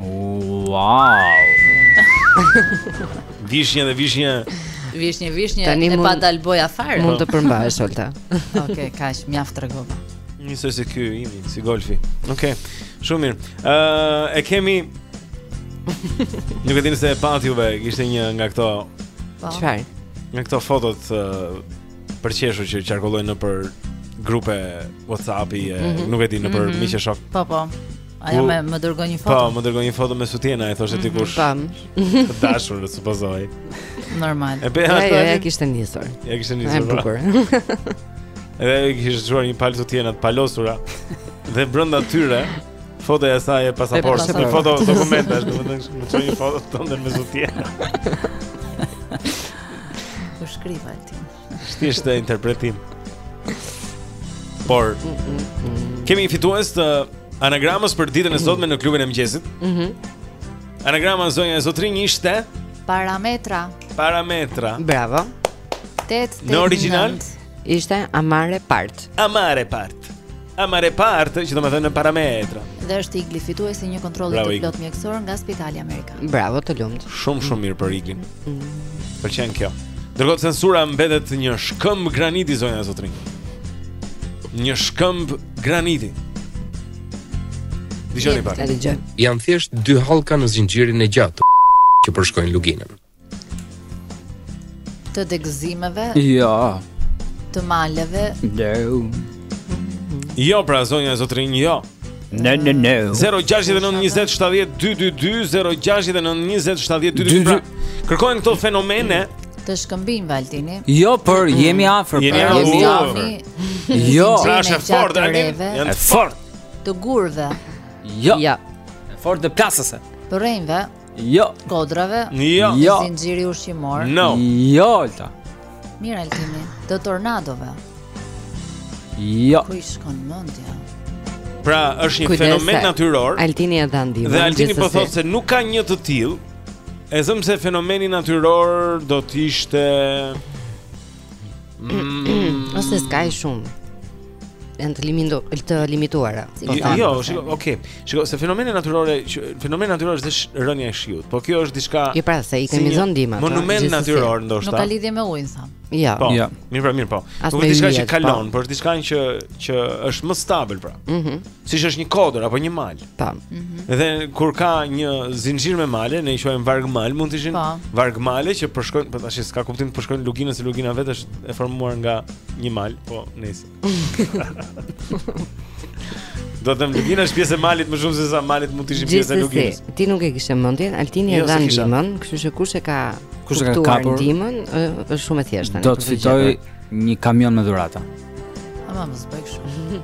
Wow. Vishnje dhe vishnje. Vishnje, vishnje, e pa dal boja fare. Mund të përmbahesh Olta. Okej, okay, kaq mjaft tregova. Njësoj si ky imi, si golfi. Okej. Okay. Shumë mirë. Ë, uh, e kemi Nuk e di nëse e patë ju, ishte një nga këto po. Çfarë? Nga këto fotot uh, për të qeshur që qarkullojnë nëpër grupe WhatsApp-i, mm -hmm. nuk e di nëpër mm -hmm. miqësh. Po, po. Ajo më më dërgoi një po, foto. Po, më dërgoi një foto me sutjena, i thoshte mhm. dikush. Pam. Të dashurit, supozoj. Normal. E bëj atë. Ja, ja, kishte nisur. Ja kishte nisur. Është pra. bukur. Edhe i kishte çuar një palë sutjena të palosura dhe brenda tyre fotoja e saj e pasaportës, një foto dokumentash, domethënë më çoi një foto tënde me sutjena. U shkriva aty. Thjesht ishte interpretim. Por kemi fitues të anagramës për ditën e sotme në klubin e mëngjesit. Mhm. Mm Anagrama zonja e zotërinj ishte parametra. Parametra. Bravo. 8 Në origjinal ishte Amare Part. Amare Part. Amare part, që do me thënë parametra Dhe është Igli fituesi i një kontrolli të plotë mjekësor nga spitali Amerikan Bravo të lumtë Shumë shumë mirë për Iglin mm. Pëlqen kjo Ndërkohë censura mbetet një shkëmb graniti, zonja zotërinj Një shkëmb graniti Dëgjoni pak Janë thjesht dy hallka në zinxhirin e gjatë Që përshkojnë luginën Të degëzimeve? Jo. Të maleve? Jo. Jo, pra zonja e zotërinj, jo. No no no. 0692070222 0692070222. Kërkohen këto fenomene të shkëmbinjve Altini. Jo, por mm. jemi afër, pra, jemi afër. Jo, pra është fort, janë fort. Të gurëve. Jo. Ja. Fort të plasëse. Të rrejve. Jo. Kodrave? Jo. jo. Zinxhiri ushqimor? No. Jo, Alta. Mirë, Altini. Të tornadove? Jo. Ku i shkon mendja? Pra, është një Kujtese. fenomen natyror. Altini e dha Dhe Altini po thotë se nuk ka një të tillë. E zëmë se fenomeni natyror do të ishte Mm. Ose s'ka, shumë janë të limitu, të limituara. Po jo, jo, shiko, okay. Shiko, se fenomene natyrore, fenomene natyrore është rënia e shiut. Po kjo është diçka Jo, pra, se i kemi si zonë ndihmë. Monument natyror ndoshta. Nuk ka lidhje me ujin sa. Ja. Po. Ja. Mirë, pra, mirë, po. Nuk është diçka që po. kalon, por është diçka që që është më stabil pra. Mhm. Mm Siç është një kodër apo një mal. Tam. Mm -hmm. Dhe kur ka një zinxhir me male, ne i quajmë vargmal, mund të ishte po. vargmale që përshkojnë, po tash s'ka kuptim të përshkojnë luginën se lugina vetë është e formuar nga një mal, po nëse. Do të thoja lugina është pjesë e malit më shumë se sa malet mund të ishin pjesë e luginës. Ti nuk e kishe mendjen, Altini e jo, e dha ndihmën, kështu që kush e ka kush e ka kapur ndihmën, është shumë e thjeshtë. Do të fitojë një kamion me dhurata. Ama më zbëj shumë.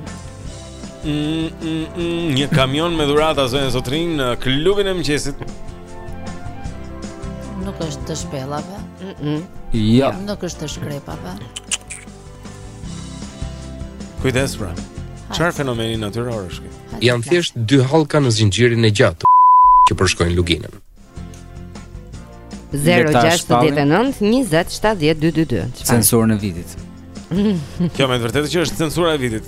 Mm, mm, mm, një kamion me dhurata zonja zotërinj në klubin e mëngjesit. Nuk është të shpellave. Mm -mm. Ja. Nuk është të shkrepave. Kujdes pra. Çfarë fenomeni natyror është ky? Janë thjesht dy hallka në zinxhirin e gjatë që përshkojnë luginën. 0-6-19-27-12-2 Censurën e vitit Kjo me të vërtetë që është censura e vitit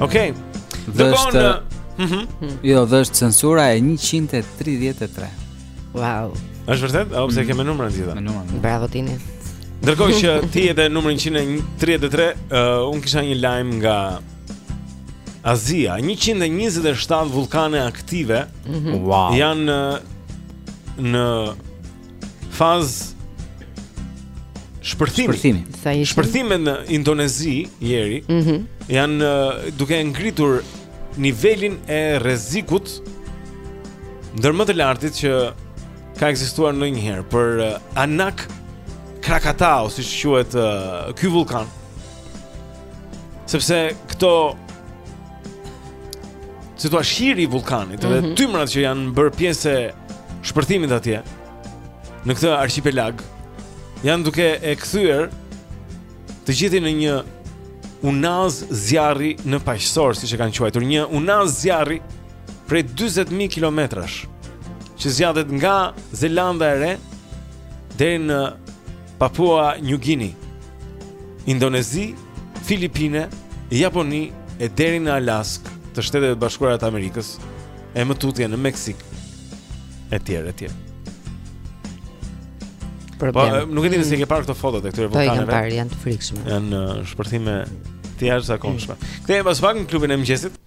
Okej okay. Dhe është në... mm -hmm. Jo, dhe është censura e 133 Wow është vërtet? A po se mm. i kemi me numra të gjitha? Me numra. Bravo Tini. Ndërkohë që ti je në numrin 133, uh, unë kisha një lajm nga Azia, 127 vullkane aktive mm -hmm. wow. janë në fazë shpërthimi. Shpërthimi. Sa ishte? Shpërthimi në Indonezi Jeri. Mhm. Mm janë duke ngritur nivelin e rrezikut ndër më të lartët që ka ekzistuar ndonjëherë për Anak Krakatau, siç quhet ky vullkan. Sepse këto si thua hiri i vullkanit mm -hmm. dhe mhm. tymrat që janë bërë pjesë e shpërthimit atje në këtë arkipelag janë duke e kthyer të gjithin në një unazë zjarri në Paqësor siç e kanë quajtur një unazë zjarri prej 40000 kilometrash që zgjatet nga Zelanda e Re deri në Papua New Guinea, Indonezi, Filipine, Japoni e deri në Alaskë të Shteteve të Bashkuara të Amerikës e më tutje në Meksikë e tjerë e tjerë. Për po, nuk e di nëse ke parë këto fotot e këtyre vullkaneve. Po i kam parë, janë të frikshme. Janë shpërthime të jashtëzakonshme. Mm. Kthehemi pas pak në klubin e mëngjesit.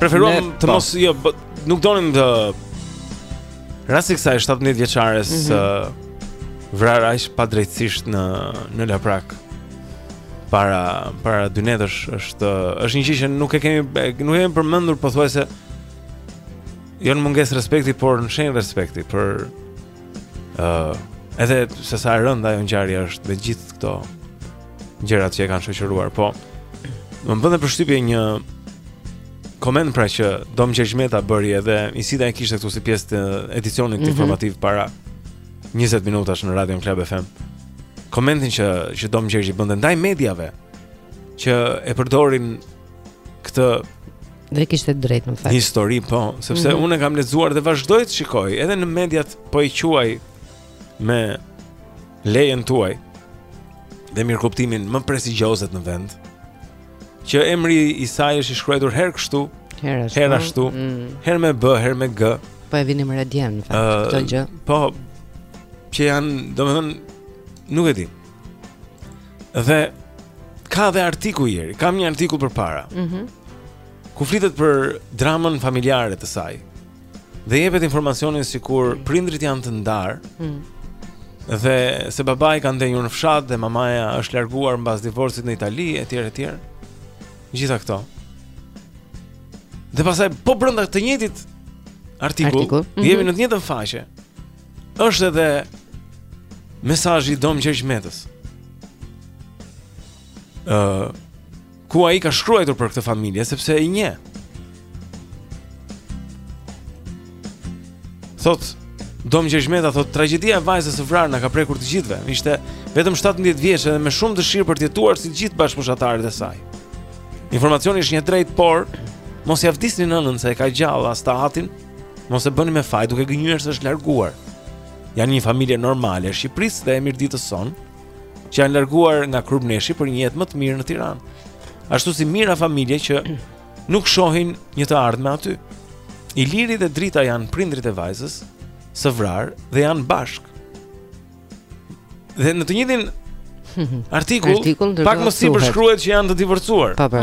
Preferuam të mos, jo, nuk donim të rasti i kësaj 17 vjeçares mm -hmm. vrarë aq padrejtësisht në në Laprakë. Para para dy netësh është është një gjë që nuk e kemi nuk e kemi përmendur pothuajse jo në mungesë respekti, por në shenjë respekti për ë uh, edhe se sa e rëndë ajo ngjarje është me gjithë këto gjërat që e kanë shoqëruar, po. Më bën dhe përshtypje një koment pra që Dom Gjergj Meta bëri edhe Isida e kishte këtu si pjesë të edicionit mm -hmm. informativ para 20 minutash në Radio Club FM. Komentin që që Dom Gjergj bënte ndaj mediave që e përdorin këtë dhe kishte të drejtë në fakt. Histori po, sepse mm -hmm. unë kam lexuar dhe vazhdoj të shikoj edhe në mediat po i quaj me lejen tuaj dhe mirëkuptimin më prestigjioze në vend. Që emri i saj është i shkruajtur herë kështu, herë ashtu, herë ashtu, mm. herë me b, herë me g. Po e vinim re dje në fakt, uh, këtë gjë. Po që janë, domethënë, nuk e di. Dhe ka dhe artikull Eri, kam një artikull përpara. Mhm. Mm ku flitet për dramën familjare të saj. dhe jepet informacioni sikur prindërit janë të ndarë. Mm. Dhe se babai ka ndenjur në fshat dhe mamaja është larguar mbas divorcit në Itali etj etj. Gjitha këto. Dhe pastaj po brenda të njëjtit artikull, artikull. Mm -hmm. jemi mhm. në të njëjtën faqe. Është edhe mesazhi i Dom Gjergj Metës. Ëh, uh, Ku ai ka shkruajtur për këtë familje sepse i njeh. Thotë Dom Gjergj Meta thotë tragjedia e vajzës së vrarë na ka prekur të gjithëve. Ishte vetëm 17 vjeç edhe me shumë dëshirë për të jetuar si gjithë bashkëmoshatarët e saj. Informacioni është një e drejtë, por mos ia vdisni nënën se e ka gjallë as të atin. Mos e bëni me faj duke gënjyer se është larguar. Janë një familje normale e Shqipërisë dhe e Mirditës sonë. që janë larguar nga Kurbneshi për një jetë më të mirë në Tiranë. Ashtu si mijëra familje që nuk shohin një të ardhme aty. Iliri dhe Drita janë prindërit e vajzës së vrarë dhe janë bashkë. Dhe në të njëjtin artikull, artikull pak më sipër shkruhet që janë të divorcuar. Po po.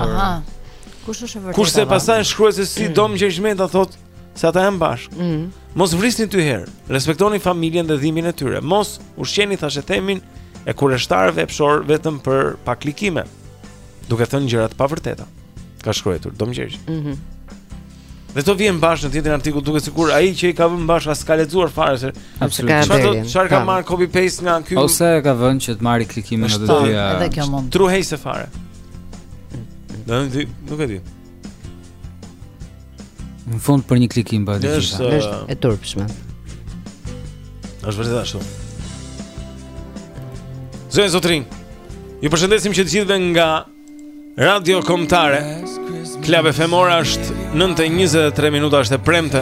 Kush është e vërtetë? Kurse pastaj shkruhet se si mm. Dom Gjergj Meta thotë se ata janë bashkë. Mm -hmm. Mos vrisni dy herë. Respektoni familjen dhe dhimbjen e tyre. Mos ushqeni thashethemin e kureshtarëve epshorë vetëm për pak klikime. Duke thënë gjëra të pavërteta. Ka shkruar Dom Gjergj. Mhm. Mm dhe këto vijnë bashkë në të njëjtin artikull duket sikur ai që i ka vënë bashkë as ka lexuar fare se çfarë çfarë ka marrë copy paste nga ky ose e ka vënë që të marrë klikimin atë dy. Edhe kjo mund. Truhej se fare. Do të nuk e di. Në fund për një klikim bëhet e gjitha. Është është e turpshme. Është vërtet ashtu. Zonja zotërinj. Ju përshëndesim që të gjithëve nga Radio Kombëtare Club FM. Ora është 9:23 minuta është e premte.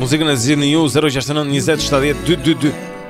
Muzikën e zgjidhni ju 069 20 70 222.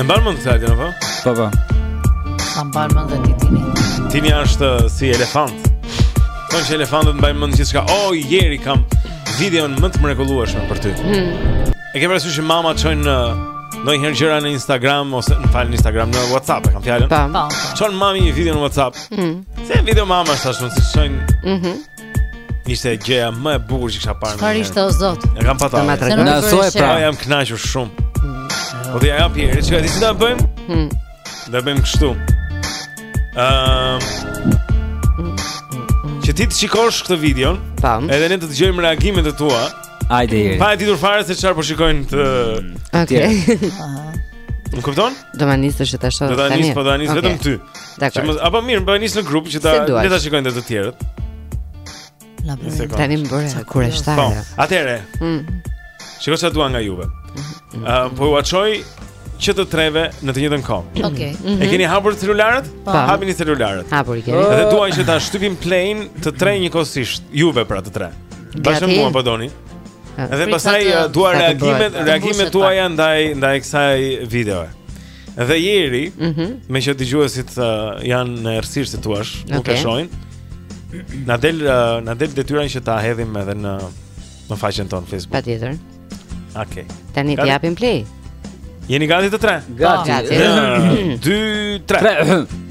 E mban mend saktë, apo? Po, po. E mban mend dhe ti tini. Tini është uh, si elefant. Thonë që elefantët mbajnë mend gjithçka, o, oh, jeri kam videon më të mrekulluashme për ty. Hmm. E ke parasysh që mama të çon në... Uh, Ndonjëherë gjëra në Instagram ose më fal në Instagram në Whatsapp, e kam fjalën? Po, po, po. Çon mami një video në Whatsapp. Mm. Se videot mama është ashtu, si çon... Mm -hmm. Ishte gjëja më e bukur që kisha parë. Çfarë ishte o zot? E kam patur. Na tregon na thoj pra. Po jam kënaqur shumë. Po dhe ja prit, s'e di si ta bëjmë? Hm. Do bëjmë kështu. Ëm. Që ti të shikosh këtë videon, pam. Edhe ne të dëgjojmë reagimet e tua. Hajde. Pa e ditur fare se çfarë po shikon ti Okej. Më kupton? Do ma nisësh ta shoh tani. Do ta nis, po do ta nis vetëm ty. Dakor. Mos, apo mirë, po e nis në grup që ta le ta shikojnë edhe të tjerët. Na bëj. Tani më bëre kureshtare. Po. Atëre. Mm. Shiko ça dua nga juve. Mm-hmm. Ë, po ua çoj që të treve në të njëjtën kohë. Okej. Okay. Mm -hmm. I keni hapur celularët? Po. Hapini celularët. Hapur i keni. Oh. Dhe dua që ta shtypim play të tre njëkohësisht, juve pra të tre. Bashkë me mua po doni. Edhe pastaj dua reagimet, reagimet tuaja ndaj ndaj kësaj videoje. Dhe jeri, mm -hmm. meqë dëgjuesit uh, janë në errësirë si të thuash, okay. nuk e shohin. Na del uh, na del detyra që ta hedhim edhe në në faqen tonë Facebook. Patjetër. Okej. Okay. Tani t'i japim play. Jeni gati të tre? Gati. 2 3.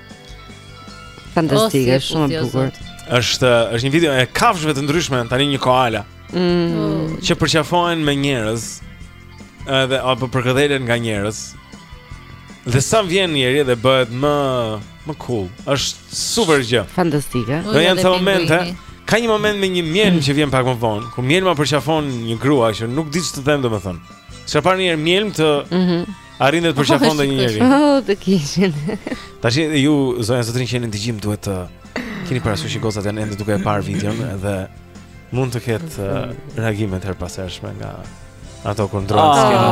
Fantastike, oh, shumë e bukur. Është është një video e kafshëve të ndryshme, tani një koala. Mm. Oh. Që përqafohen me njerëz. Edhe apo përkëdhelen nga njerëz. Dhe sa vjen Jeri dhe bëhet më më cool. Është super gjë. Fantastike. Do janë këto momente. Ka një moment me një mjellmë mm. që vjen pak më vonë, ku mjellma përqafon një grua që nuk di ç'të them domethënë. S'ke parë një mjellmë të mm -hmm. Arrijë dhe të përqafojë dhe një njeri Oh, të kishin Tashi ju, zonja zotërinj që jeni në dëgjim duhet të Keni parasysh që gocat janë ende duke e parë videon Dhe mund të ketë uh, reagime të herëpashershme nga Ato kur ndërrohet ah. skena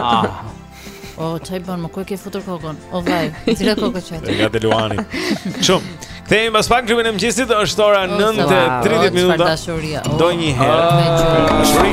ah. ah. O, oh, ça bën, mo ku e ke futur kokën O, vaj, nxirre kokën që Andej nga te luani Qum Kthehemi pas pak klubin e mëngjesit është ora 9.30 minuta Do një herë Dashuri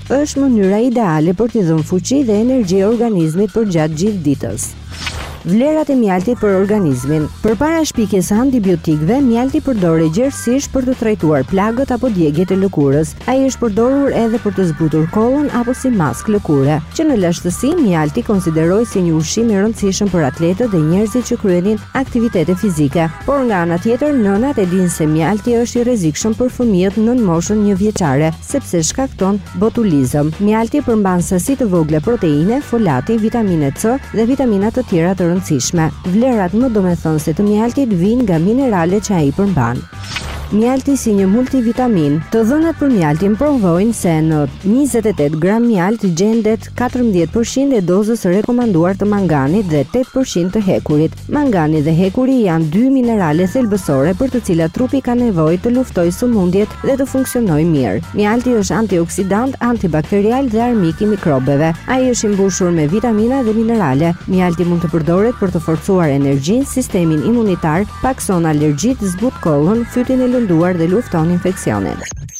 Është mënyra ideale për t'i dhënë fuqi dhe energji organizmit përgjatë gjithë ditës. Vlerat e mjaltit për organizmin. Përpara shpikjes së antibiotikëve, mjalti përdorej gjerësisht për të trajtuar plagët apo djegjet e lëkurës. Ai është përdorur edhe për të zbutur kollën apo si maskë lëkure. Që në lashtësi, mjalti konsiderohej si një ushqim i rëndësishëm për atletët dhe njerëzit që kryenin aktivitete fizike. Por nga ana tjetër, nënat e dinë se mjalti është i rrezikshëm për fëmijët nën moshën 1 vjeçare, sepse shkakton botulizëm. Mjalti përmban sasi të vogla proteine, folati, vitaminë C dhe vitamina të tjera të rëndësishme. Vlerat më domethënëse të mjaltit vijnë nga mineralet që ai përmban. Mjalti si një multivitaminë. Të dhënat për mjaltin provojnë se në 28 gram mjaltë gjendet katërmbëdhjetë për qind e dozës së rekomanduar të manganit dhe tetë për qind të hekurit. Mangani dhe hekuri janë dy minerale thelbësore për të cilat trupi ka nevojë të luftojë sëmundjet dhe të funksionojë mirë. Mjalti është antioksidant, antibakterial dhe armik i mikrobeve. Ai është i mbushur me vitamina dhe minerale. Mjalti mund të përdoret për të forcuar energjinë, sistemin imunitar, pakson alergjitë, zbut kollën, fytin e lënduar dhe lufton infeksionin.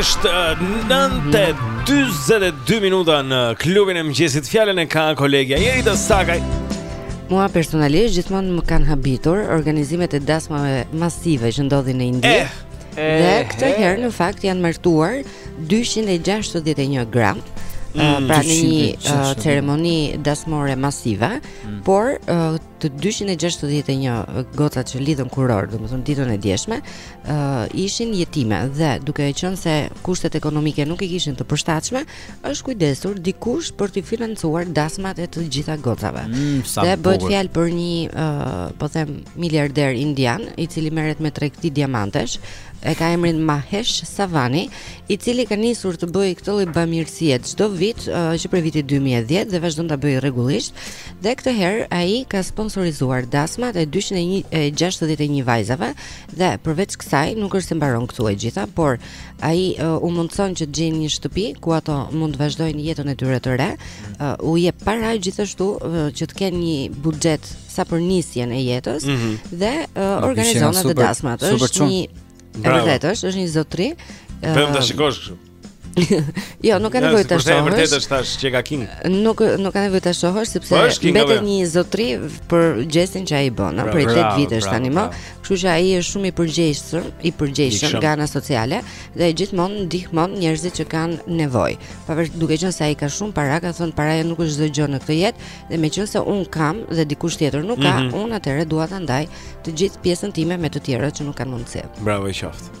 është 9:42 minuta në klubin e mëngjesit. Fjalën e ka kolegja Jerita Sakaj. Mua personalisht gjithmonë më kanë habitur organizimet e dasmave masive që ndodhin në Indi. Eh, eh, dhe këtë eh. herë në fakt janë martuar 261 gra. Mm, uh, pra në një uh, ceremoni dasmore masive, mm. por uh, të 261 gocat që lidhën kurorë, domethënë ditën e djeshme, uh, ishin jetime dhe duke qenë se kushtet ekonomike nuk i kishin të përshtatshme, Është kujdesur dikush për të financuar dasmat e të gjitha gocave. Mm, dhe bëhet fjalë për një, uh, po them, miliarder indian, i cili merret me tregti diamantesh, e ka emrin Mahesh Savani, i cili ka nisur të bëjë këtë lloj bamirësie çdo vit uh, që prej vitit 2010 dhe vazhdon ta bëjë rregullisht. Dhe këtë herë ai ka sponsorizuar dasmat e 261 vajzave dhe përveç kësaj nuk është se mbaron këtu e gjitha, por ai uh, u mundëson që të gjejnë një shtëpi ku ato mund të vazhdojnë jetën e tyre të re, uh, u jep para gjithashtu uh, që të kenë një buxhet sa për nisjen e jetës mm -hmm. dhe uh, organizon edhe dasmat. Është një e vërtetë është, është një zotri. Uh, Vetëm ta shikosh kështu. jo, nuk ka nevojë ta shohësh. Është vërtetë është tash që ka king. Nuk nuk ka nevojë ta shohësh sepse po, mbetet një zotri për gjestin që ai bën, prej 8 vitesh tanimë. Kështu që ai është shumë i përgjegjshëm nga ana sociale dhe gjithmonë ndihmon njerëzit që kanë nevojë. Pavarësisht duke qenë se ai ka shumë para, ka thënë paraja nuk është çdo gjë në këtë jetë dhe meqenëse un kam dhe dikush tjetër nuk ka, mm -hmm. un atëherë dua ta ndaj të gjithë pjesën time me të tjerët që nuk kanë mundësi. Bravo i qoftë.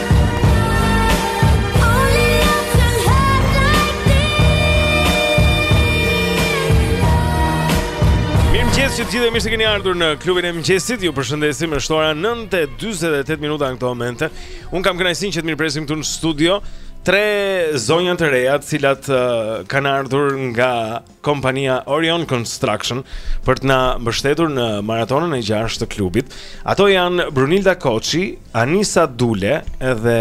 Mirëmëngjes, të gjithë, mirë se keni ardhur në klubin e mëngjesit. Ju përshëndesim është ora 9:48 minuta në këtë moment. Un kam kënaqësinë që të mirëpresim këtu në studio tre zonja të reja, të cilat uh, kanë ardhur nga kompania Orion Construction për të na mbështetur në maratonën e 6 të klubit. Ato janë Brunilda Koçi, Anisa Dule dhe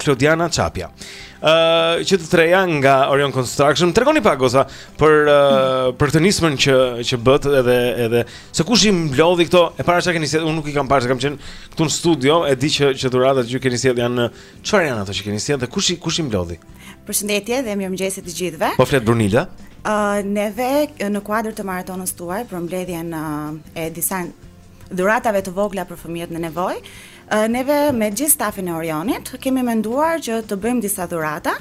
Klodiana Çapja. Ë uh, që të treja nga Orion Construction, tregoni pak goca për uh, për këtë nismën që që bëtë edhe edhe se kush i mblodhi këto? E para ça keni sjellë, unë nuk i kam parë se kam qenë këtu në studio, e di që që dhuratat që keni sjellë janë Çfarë janë ato që keni sjellë dhe kush i kush i mblodhi? Përshëndetje dhe mirëmëngjes të gjithëve. Po flet Brunilda. Ë uh, neve në kuadër të maratonës tuaj për mbledhjen uh, e disa dhuratave të vogla për fëmijët në nevojë, uh, neve me gjithë stafin e Orionit kemi menduar që të bëjmë disa dhurata.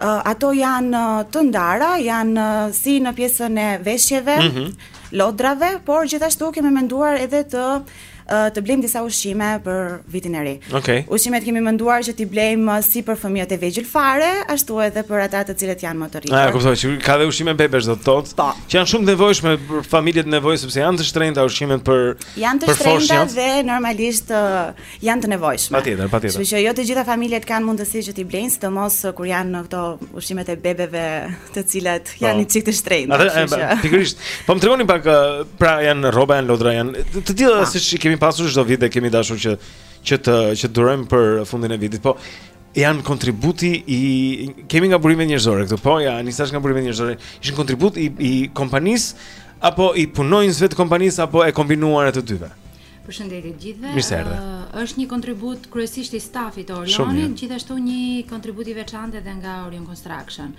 Uh, ato janë uh, të ndara, janë uh, si në pjesën e veshjeve, mm -hmm. lodrave, por gjithashtu kemi menduar edhe të uh, të blejmë disa ushqime për vitin e ri. Okej. Okay. Ushqimet kemi menduar që t'i blejmë uh, si për fëmijët e vegjël fare, ashtu edhe për ata të cilët janë më të rritur. Ah, kuptoj, që ka dhe ushqime bebesh do të thotë. Po. Që janë shumë të nevojshme për familjet në nevojë sepse janë të shtrenjta ushqimet për janë të shtrenjta dhe normalisht uh, janë të nevojshme. Patjetër, patjetër. Kështu që jo të gjitha familjet kanë mundësi që t'i blejnë, sidomos uh, kur janë këto ushqimet e bebeve të cilat po. janë një çik të shtrenjtë. Pikërisht. Po më tregoni pak pra janë rroba janë lodra janë të tilla po. siç i kemi pasur çdo vit dhe kemi dashur që që të dhurojmë për fundin e vitit. Po janë kontributi i kemi nga burimet njerëzore këtu. Po ja, Anisa është nga burimet njerëzore. Ishin kontribut i i kompanisë apo i punonjësve të kompanisë apo e kombinuar të dyve. Përshëndetje të gjithëve. Mirë se erdhe. Uh, është një kontribut kryesisht i stafit të Orionit, gjithashtu një kontribut i veçantë edhe nga Orion Construction.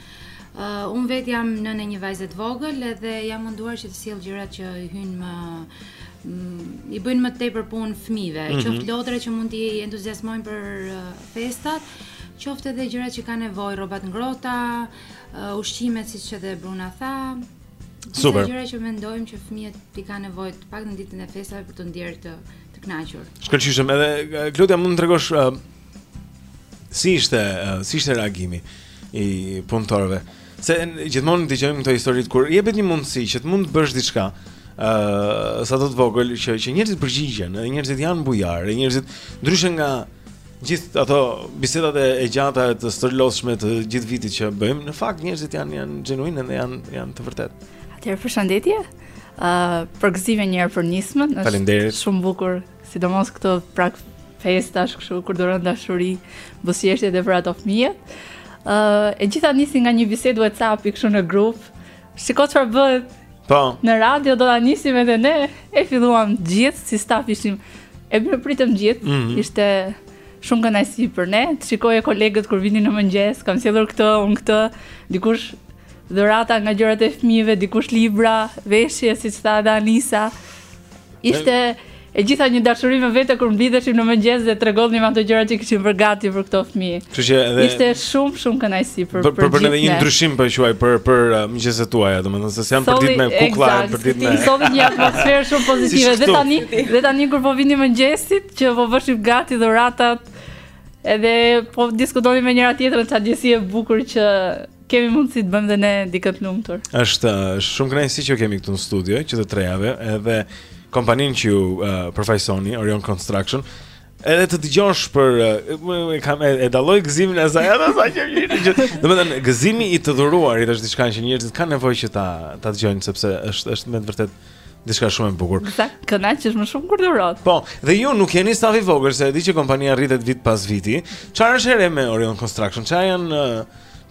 Uh, unë vetë jam nënë e një vajze të vogël dhe jam munduar që të sjell gjërat që i hyjnë më mm, i bëjnë më tepër punë fëmijëve, mm -hmm. qoftë lodra që mund t'i entuziazmojnë për uh, festat, qoftë edhe gjërat që kanë nevojë, rroba të ngrohta, uh, ushqimet siç edhe Bruna tha, Super. Gjëra që mendojmë që fëmijët i kanë nevojë të paktën ditën e festave për t'u ndjerë të të kënaqur. Shkëlqyshëm edhe eh, Klodja mund të tregosh uh, si ishte uh, si ishte reagimi i punëtorëve. Se gjithmonë dëgjojmë këto histori kur jepet një mundësi që të mund të bësh diçka, ë uh, sado të vogël që që njerëzit përgjigjen, edhe njerëzit janë bujarë, edhe njerëzit ndryshe nga Gjithë ato bisedat e gjata e të stërlodhshme të gjithë vitit që bëjmë, në fakt njerëzit janë janë genuine dhe janë janë të vërtetë. Atëherë përshëndetje. Ë, uh, përgëzime një herë për nismën. Faleminderit. Shumë bukur, sidomos këto prag festash kështu kur dhuron dashuri, buzëqeshje dhe për ato fëmijë. Ë, uh, e gjitha nisi nga një bisedë WhatsApp-i kështu në grup. Shiko çfarë bëhet. Po. Në radio do ta nisim edhe ne. E filluam gjithë si staf ishim. E mirëpritëm të gjithë. Mm -hmm. Ishte shumë kënaqësi për ne. Të shikoje kolegët kur vinin në mëngjes, kam sjellur këtë, unë këtë, dikush dhurata nga gjërat e fëmijëve, dikush libra, veshje siç tha edhe Anisa. Ishte e gjitha një dashuri me vete kur mblidheshim në mëngjes dhe tregonim ato gjëra që kishim bërë gati për këto fëmijë. Kështu që edhe ishte shumë shumë kënaqësi për për për, për, për një ndryshim po e quaj për për uh, mëngjeset tuaja, domethënë se janë për ditë me kukla, për ditë me. Sot një atmosferë shumë pozitive si dhe tani dhe tani kur po vinim mëngjesit që po bënim gati dhuratat edhe po diskutonim me njëra-tjetrën çfarë ndjesi e bukur që Kemi mundësi të bëjmë dhe ne dikë të lumtur. Është shumë kënaqësi që ju kemi këtu në studio që të triave, edhe kompaninë që ju uh, përfaqësoni, Orion Construction. Edhe të dëgjosh për e kam e, e dalloj gëzimin e saj edhe sa që vjen. Domethënë gëzimi i të dhuruarit është diçka që njerëzit kanë nevojë që ta ta dëgjojnë sepse është është me të vërtetë diçka shumë e bukur. Sa kënaqesh më shumë kur dhuron. Po, dhe ju nuk jeni staf i vogël se e di që kompania rritet vit pas viti. Çfarë është e re me Orion Construction? Çfarë janë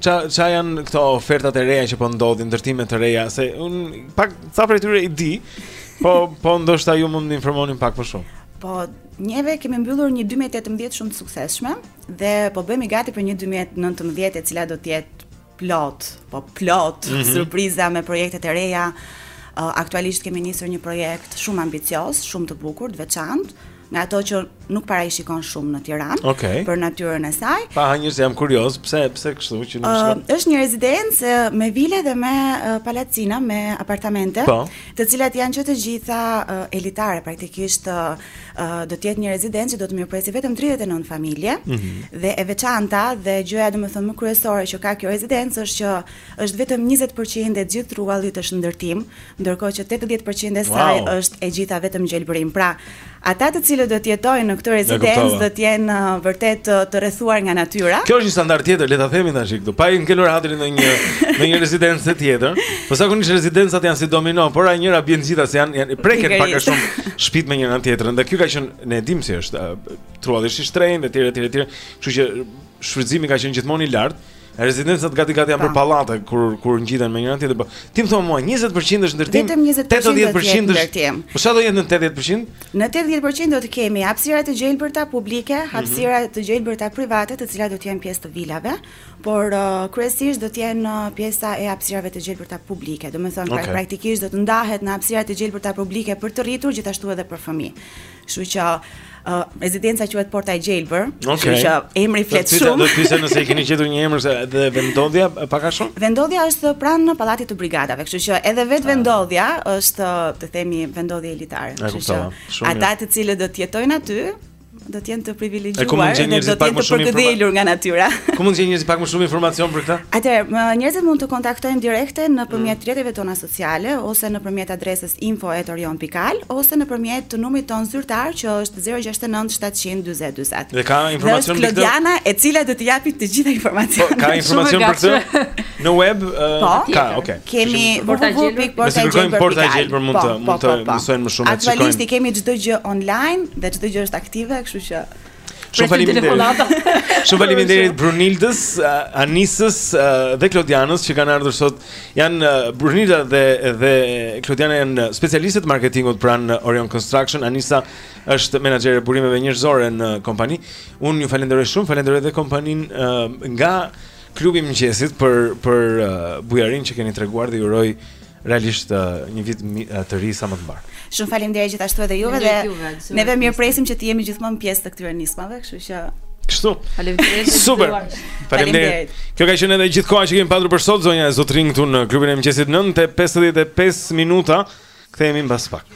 Ça ça janë këto ofertat e reja që po ndodhin, ndërtime të reja, se unë pak ca prej tyre i di, po po ndoshta ju mund të informoni pak më shumë. Po neve kemi mbyllur një 2018 shumë të suksesshme dhe po bëhemi gati për një 2019 e cila do të jetë plot, po plot mm -hmm. surpriza me projektet e reja. Uh, aktualisht kemi nisur një projekt shumë ambicioz, shumë të bukur, të veçantë. nga ato që nuk para i shikon shumë në Tiranë okay. për natyrën e saj. Pa hë një se jam kurioz, pse pse kështu që nuk shkon? Uh, është një rezidencë me vila dhe me uh, palacina, me apartamente, po. të cilat janë që të gjitha uh, elitare, praktikisht uh, do të jetë një rezidencë që do të mirëpresi vetëm 39 familje. Mm -hmm. Dhe e veçanta dhe gjëja domethënë më kryesore që ka kjo rezidencë është që është vetëm 20% e gjithë truallit është ndërtim, ndërkohë që tetëdhjetë për qind e saj wow. është e gjitha vetëm gjelbërim. Pra, ata të cilët do të jetojnë në këtë rezidencë do të jenë uh, vërtet uh, të rrethuar nga natyra. Kjo është një standard tjetër, le ta themi tash këtu. pa i ngelur hatri asnjë asnjë rezidence tjetër. Po sa që rezidencat janë si domino, po ra njëra bien të gjitha se janë janë preken pak a shumë shpitë me njëra-tjetrën. Dhe kjo ka qenë ne e dimë si është uh, trualli shumë i shtrenjtë etj etj etj. Kështu që shfrytëzimi ka qenë gjithmonë i lartë. Rezidencat gati gati janë bërë pallate kur kur ngjiten me njëra-tjetrën. Po, ti më thua mua 20% është ndërtim. Vetëm 20% është ndërtim. Po çfarë do jetë në 80%? Në 80% do të kemi hapësira të gjelbërta publike, mhm. hapësira të gjelbërta private, të cilat do të jenë pjesë të vilave, por uh, kryesisht do të jenë uh, pjesa e hapësirave të gjelbërta publike. Domethënë pra, okay. praktikisht do të ndahet në hapësira të gjelbërta publike për të rritur, gjithashtu edhe për fëmijë. Kështu që uh, rezidenca quhet Porta e Gjelbër, kështu okay. që emri flet shumë. Do të pyesja nëse e keni gjetur një emër se dhe vendodhja pak a shumë? Vendodhja është pranë Pallatit të Brigadave, kështu që edhe vetë ah. vendodhja është, të themi, vendodhje elitare, kështu që ata të cilët do të jetojnë aty, do të jenë të privilegjuar dhe do të jenë të përgëdhelur nga natyra. Ku mund të gjejnë njerëzit pak më shumë informacion për këtë? Atëherë, njerëzit mund të kontaktojnë direkt nëpërmjet mm. rrjeteve tona sociale ose nëpërmjet adresës info at orion pikë al ose nëpërmjet numrit tonë zyrtar që është zero gjashtë nëntë shtatëqind dyzet dyzet. Dhe ka informacion për këtë? Dhe është Klodiana e cila do t'i japi të gjitha informacionet. Po, ka informacion për këtë? Në web? Po, ka, oke. Kemi www.portagjelber.com. mund të po, mund të po, po. mësojnë më shumë. Aktualisht i kemi çdo gjë online dhe çdo gjë është aktive, kështu që Shumë faleminderit. Shumë faleminderit Brunildës, Anisës dhe Klodianës që kanë ardhur sot. Janë Brunilda dhe dhe Klodiana janë specialiste të marketingut pranë Orion Construction. Anisa është menaxhere e burimeve njerëzore në kompani. Unë ju falenderoj shumë, falenderoj edhe kompaninë nga klubi i mëngjesit për për bujarinë që keni treguar dhe ju uroj Realisht një vit të ri sa më të mbarë. Shumë faleminderit gjithashtu edhe juve dhe ne e mirëpresim që të jemi gjithmonë pjesë të këtyre nismave, kështu që Kështu. Faleminderit. Super. Faleminderit. Kjo ka qenë edhe gjithë koha që kemi patur për sot zonja e zotërinj këtu në klubin e mëngjesit 9:55 minuta. Kthehemi mbas pak.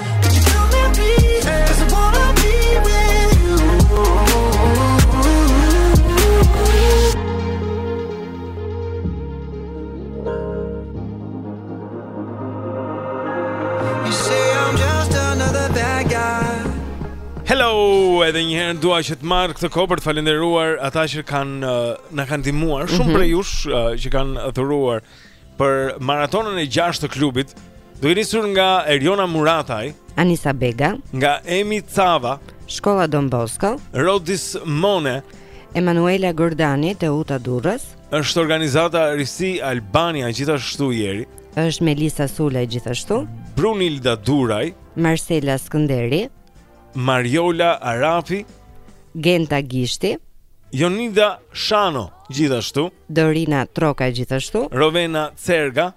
edhe një herë dua që të marr këtë kohë për të falënderuar ata që kanë uh, na kanë ndihmuar, shumë mm -hmm. prej jush uh, që kanë dhuruar për maratonën e 6 të klubit duke nisur nga Erjona Murataj Anisa Bega Nga Emi Cava Shkolla Don Bosco Rodis Mone Emanuela Gordani te Uta Durrës është organizata Risi Albania gjithashtu jeri është Melisa Sulaj gjithashtu Brunilda Duraj Marcela Skënderi Mariola Arapi Genta Gishti Jonida Shano gjithashtu. Dorina Troka gjithashtu. Rovena Cerga.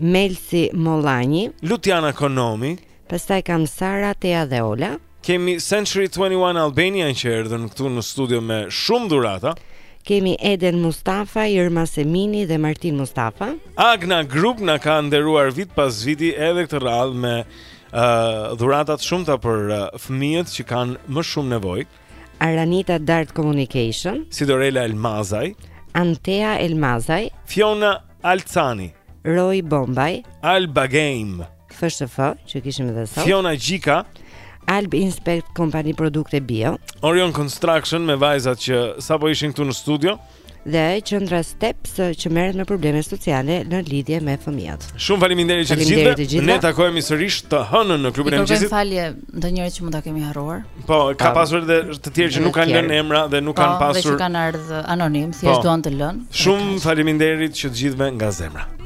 Melsi Mollani. Lutjana Konomi. Pastaj kam Sara Tea dhe Ola. Kemi Century 21 Albania që erdhën këtu në studio me shumë dhurata. Kemi Eden Mustafa, Irma Semini dhe Martin Mustafa. Agna Group na ka nderuar vit pas viti edhe këtë radhë me uh, dhurata të shumta për uh, fëmijët që kanë më shumë nevojë. Aranita Dart Communication, Sidorela Elmazaj, Antea Elmazaj, Fiona Alcani, Roy Bombaj, Alba Game, FSF, që kishim edhe sot. Fiona Gjika, Alb Inspect Company Produkte Bio, Orion Construction me vajzat që sapo ishin këtu në studio. dhe qendra Steps që merret me probleme sociale në lidhje me fëmijët. Shumë faleminderit të gjithëve. Ne takohemi sërish të hënën në klubin e mëngjesit. Të na falë ndonjëri që mund ta kemi harruar. Po, ka pasur edhe të tjerë që nuk kanë lënë emra dhe nuk po, kanë pasur. Po, që kanë ardhur anonim, thjesht po. duan të lënë. Shumë faleminderit të gjithëve nga zemra.